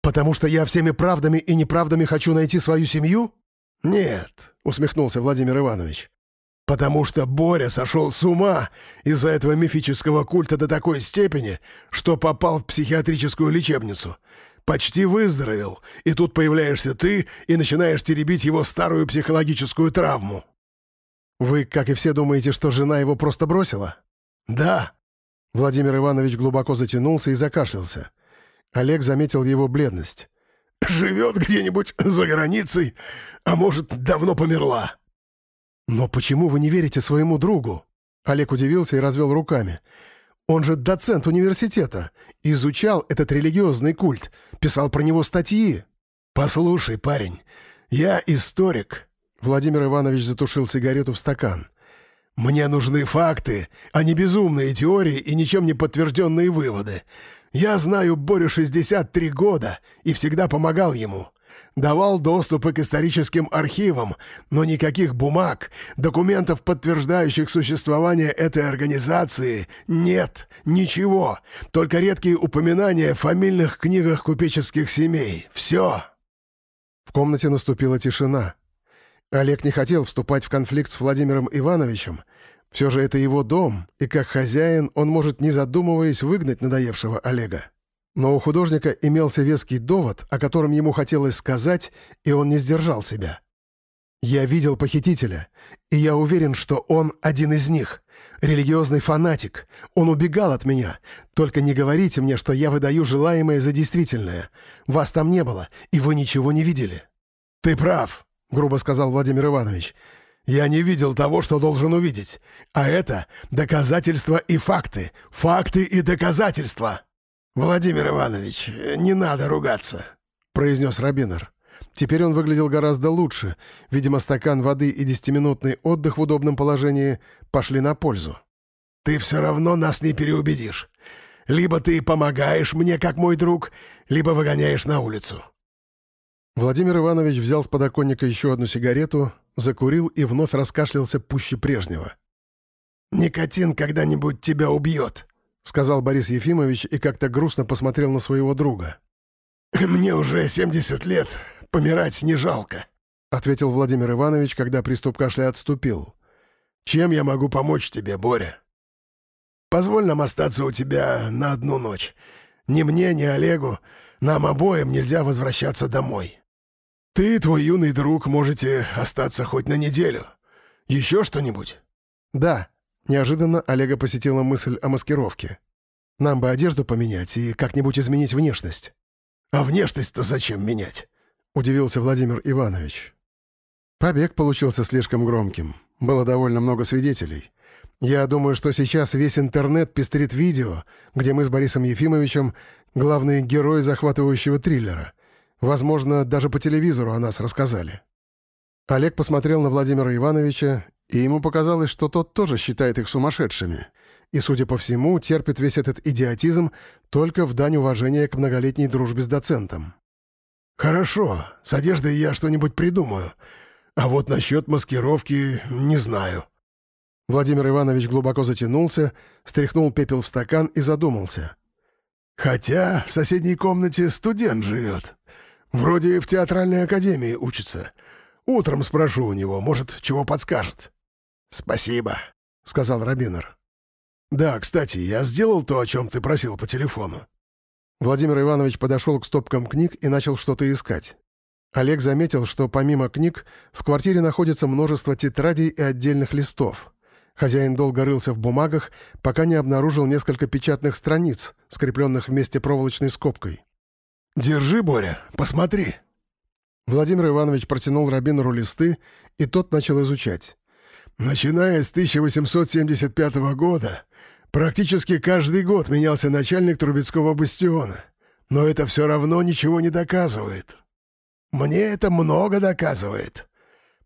«Потому что я всеми правдами и неправдами хочу найти свою семью?» «Нет», — усмехнулся Владимир Иванович. Потому что Боря сошел с ума из-за этого мифического культа до такой степени, что попал в психиатрическую лечебницу. Почти выздоровел, и тут появляешься ты и начинаешь теребить его старую психологическую травму.
Вы, как и все, думаете, что жена его просто бросила?
Да.
Владимир Иванович глубоко затянулся и закашлялся. Олег заметил его бледность.
живет где-нибудь за границей, а может, давно померла».
«Но почему вы не верите своему другу?» Олег удивился и развел руками. «Он же доцент университета, изучал этот религиозный культ, писал про него статьи».
«Послушай, парень, я историк».
Владимир Иванович затушил сигарету в стакан.
«Мне нужны факты, а не безумные теории и ничем не подтвержденные выводы. Я знаю Борю 63 года и всегда помогал ему. Давал доступы к историческим архивам, но никаких бумаг, документов, подтверждающих существование этой организации, нет, ничего. Только редкие упоминания в фамильных книгах купеческих семей. Все.
В комнате наступила тишина. Олег не хотел вступать в конфликт с Владимиром Ивановичем. Все же это его дом, и как хозяин он может, не задумываясь, выгнать надоевшего Олега. Но у художника имелся веский довод, о котором ему хотелось сказать, и он не сдержал себя. «Я видел похитителя, и я уверен, что он один из них. Религиозный фанатик. Он убегал от меня. Только не говорите мне, что я выдаю желаемое за действительное. Вас там не было, и вы ничего не видели».
«Ты прав», — грубо сказал Владимир Иванович. «Я не видел того, что должен увидеть. А это доказательства и факты. Факты и доказательства». «Владимир Иванович, не надо ругаться», — произнес Рабинер.
Теперь он выглядел гораздо лучше. Видимо, стакан воды и десятиминутный отдых в удобном положении пошли на пользу.
«Ты все равно нас не переубедишь. Либо ты помогаешь мне, как мой друг, либо выгоняешь на улицу».
Владимир Иванович взял с подоконника еще одну сигарету, закурил и вновь раскашлялся пуще прежнего.
«Никотин когда-нибудь тебя убьет», —
сказал Борис Ефимович и как-то грустно посмотрел на своего друга.
«Мне уже 70 лет, помирать не жалко», — ответил Владимир Иванович, когда приступ кашля отступил. «Чем я могу помочь тебе, Боря? Позволь нам остаться у тебя на одну ночь. Ни мне, ни Олегу, нам обоим нельзя возвращаться домой. Ты и твой юный друг можете остаться хоть на неделю. Еще что-нибудь?»
«Да», Неожиданно Олега посетила мысль о маскировке. «Нам бы одежду поменять и как-нибудь изменить внешность».
«А внешность-то зачем менять?»
— удивился Владимир Иванович. Побег получился слишком громким. Было довольно много свидетелей. Я думаю, что сейчас весь интернет пестрит видео, где мы с Борисом Ефимовичем — главные герои захватывающего триллера. Возможно, даже по телевизору о нас рассказали. Олег посмотрел на Владимира Ивановича и ему показалось, что тот тоже считает их сумасшедшими. И, судя по всему, терпит весь этот идиотизм только в дань уважения к многолетней дружбе с доцентом.
«Хорошо, с одеждой я что-нибудь придумаю. А вот насчет маскировки не знаю».
Владимир Иванович глубоко затянулся, стряхнул пепел в стакан и задумался.
«Хотя в соседней комнате студент живет. Вроде в театральной академии учится. Утром спрошу у него, может, чего подскажет». «Спасибо», — сказал Рабинер. «Да, кстати, я сделал то, о чем ты просил по телефону».
Владимир Иванович подошел к стопкам книг и начал что-то искать. Олег заметил, что помимо книг в квартире находится множество тетрадей и отдельных листов. Хозяин долго рылся в бумагах, пока не обнаружил несколько печатных страниц, скрепленных вместе проволочной скобкой.
«Держи, Боря, посмотри».
Владимир Иванович протянул Рабинеру листы, и тот начал изучать.
Начиная с 1875 года, практически каждый год менялся начальник Трубецкого бастиона. Но это все равно ничего не доказывает. Мне это много доказывает.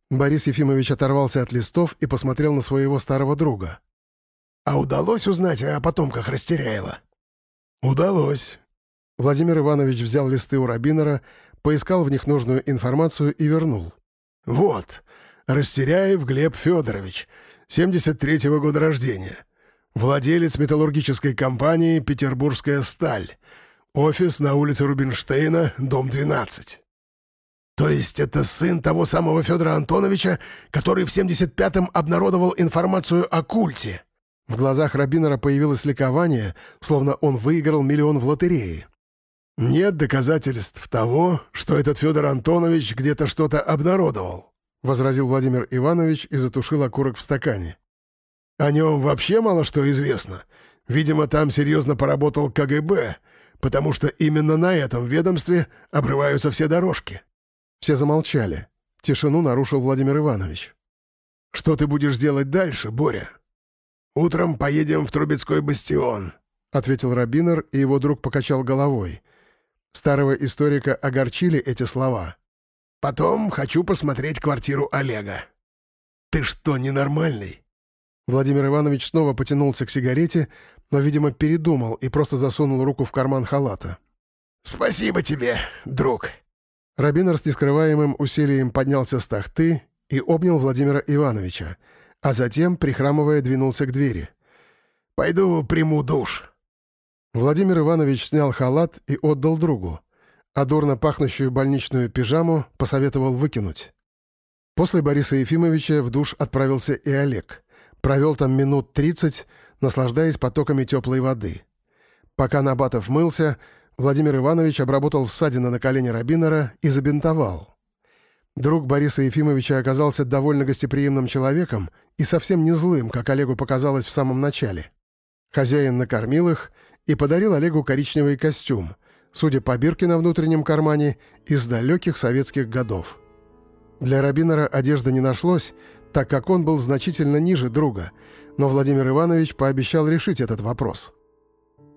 Борис Ефимович оторвался от листов и посмотрел на своего старого друга.
«А удалось узнать о потомках Растеряева?» «Удалось».
Владимир Иванович взял листы у Рабинера, поискал в них нужную информацию и вернул.
«Вот, Растеряев Глеб Федорович, 73-го года рождения. Владелец металлургической компании «Петербургская сталь». Офис на улице Рубинштейна, дом 12. То есть это сын того самого Федора Антоновича, который в 75-м обнародовал информацию о культе.
В глазах Рабинера появилось ликование, словно он выиграл миллион в лотерее.
Нет доказательств того, что этот Федор Антонович где-то что-то обнародовал.
— возразил Владимир Иванович и затушил окурок в стакане.
«О нем вообще мало что известно. Видимо, там серьезно поработал КГБ, потому что именно на этом ведомстве обрываются все дорожки».
Все замолчали. Тишину нарушил Владимир Иванович.
«Что ты будешь делать дальше, Боря?» «Утром поедем в Трубецкой бастион», —
ответил Рабинер, и его друг покачал головой. Старого историка огорчили эти слова.
«Потом хочу посмотреть квартиру Олега». «Ты что, ненормальный?»
Владимир Иванович снова потянулся к сигарете, но, видимо, передумал и просто засунул руку в карман халата.
«Спасибо тебе, друг!»
Рабинер с нескрываемым усилием поднялся с тахты и обнял Владимира Ивановича, а затем, прихрамывая, двинулся к двери.
«Пойду приму душ».
Владимир Иванович снял халат и отдал другу, а дурно пахнущую больничную пижаму посоветовал выкинуть. После Бориса Ефимовича в душ отправился и Олег. Провел там минут тридцать, наслаждаясь потоками теплой воды. Пока Набатов мылся, Владимир Иванович обработал ссадины на колене Рабинера и забинтовал. Друг Бориса Ефимовича оказался довольно гостеприимным человеком и совсем не злым, как Олегу показалось в самом начале. Хозяин накормил их и подарил Олегу коричневый костюм, судя по бирке на внутреннем кармане, из далеких советских годов. Для Рабинера одежды не нашлось, так как он был значительно ниже друга, но Владимир Иванович пообещал решить этот вопрос.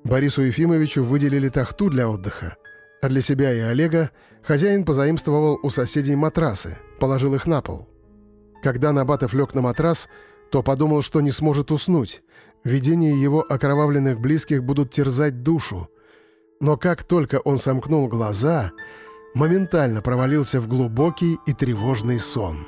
Борису Ефимовичу выделили тахту для отдыха, а для себя и Олега хозяин позаимствовал у соседей матрасы, положил их на пол. Когда Набатов лег на матрас, то подумал, что не сможет уснуть. Видения его окровавленных близких будут терзать душу. Но как только он сомкнул глаза, моментально провалился в глубокий и тревожный сон.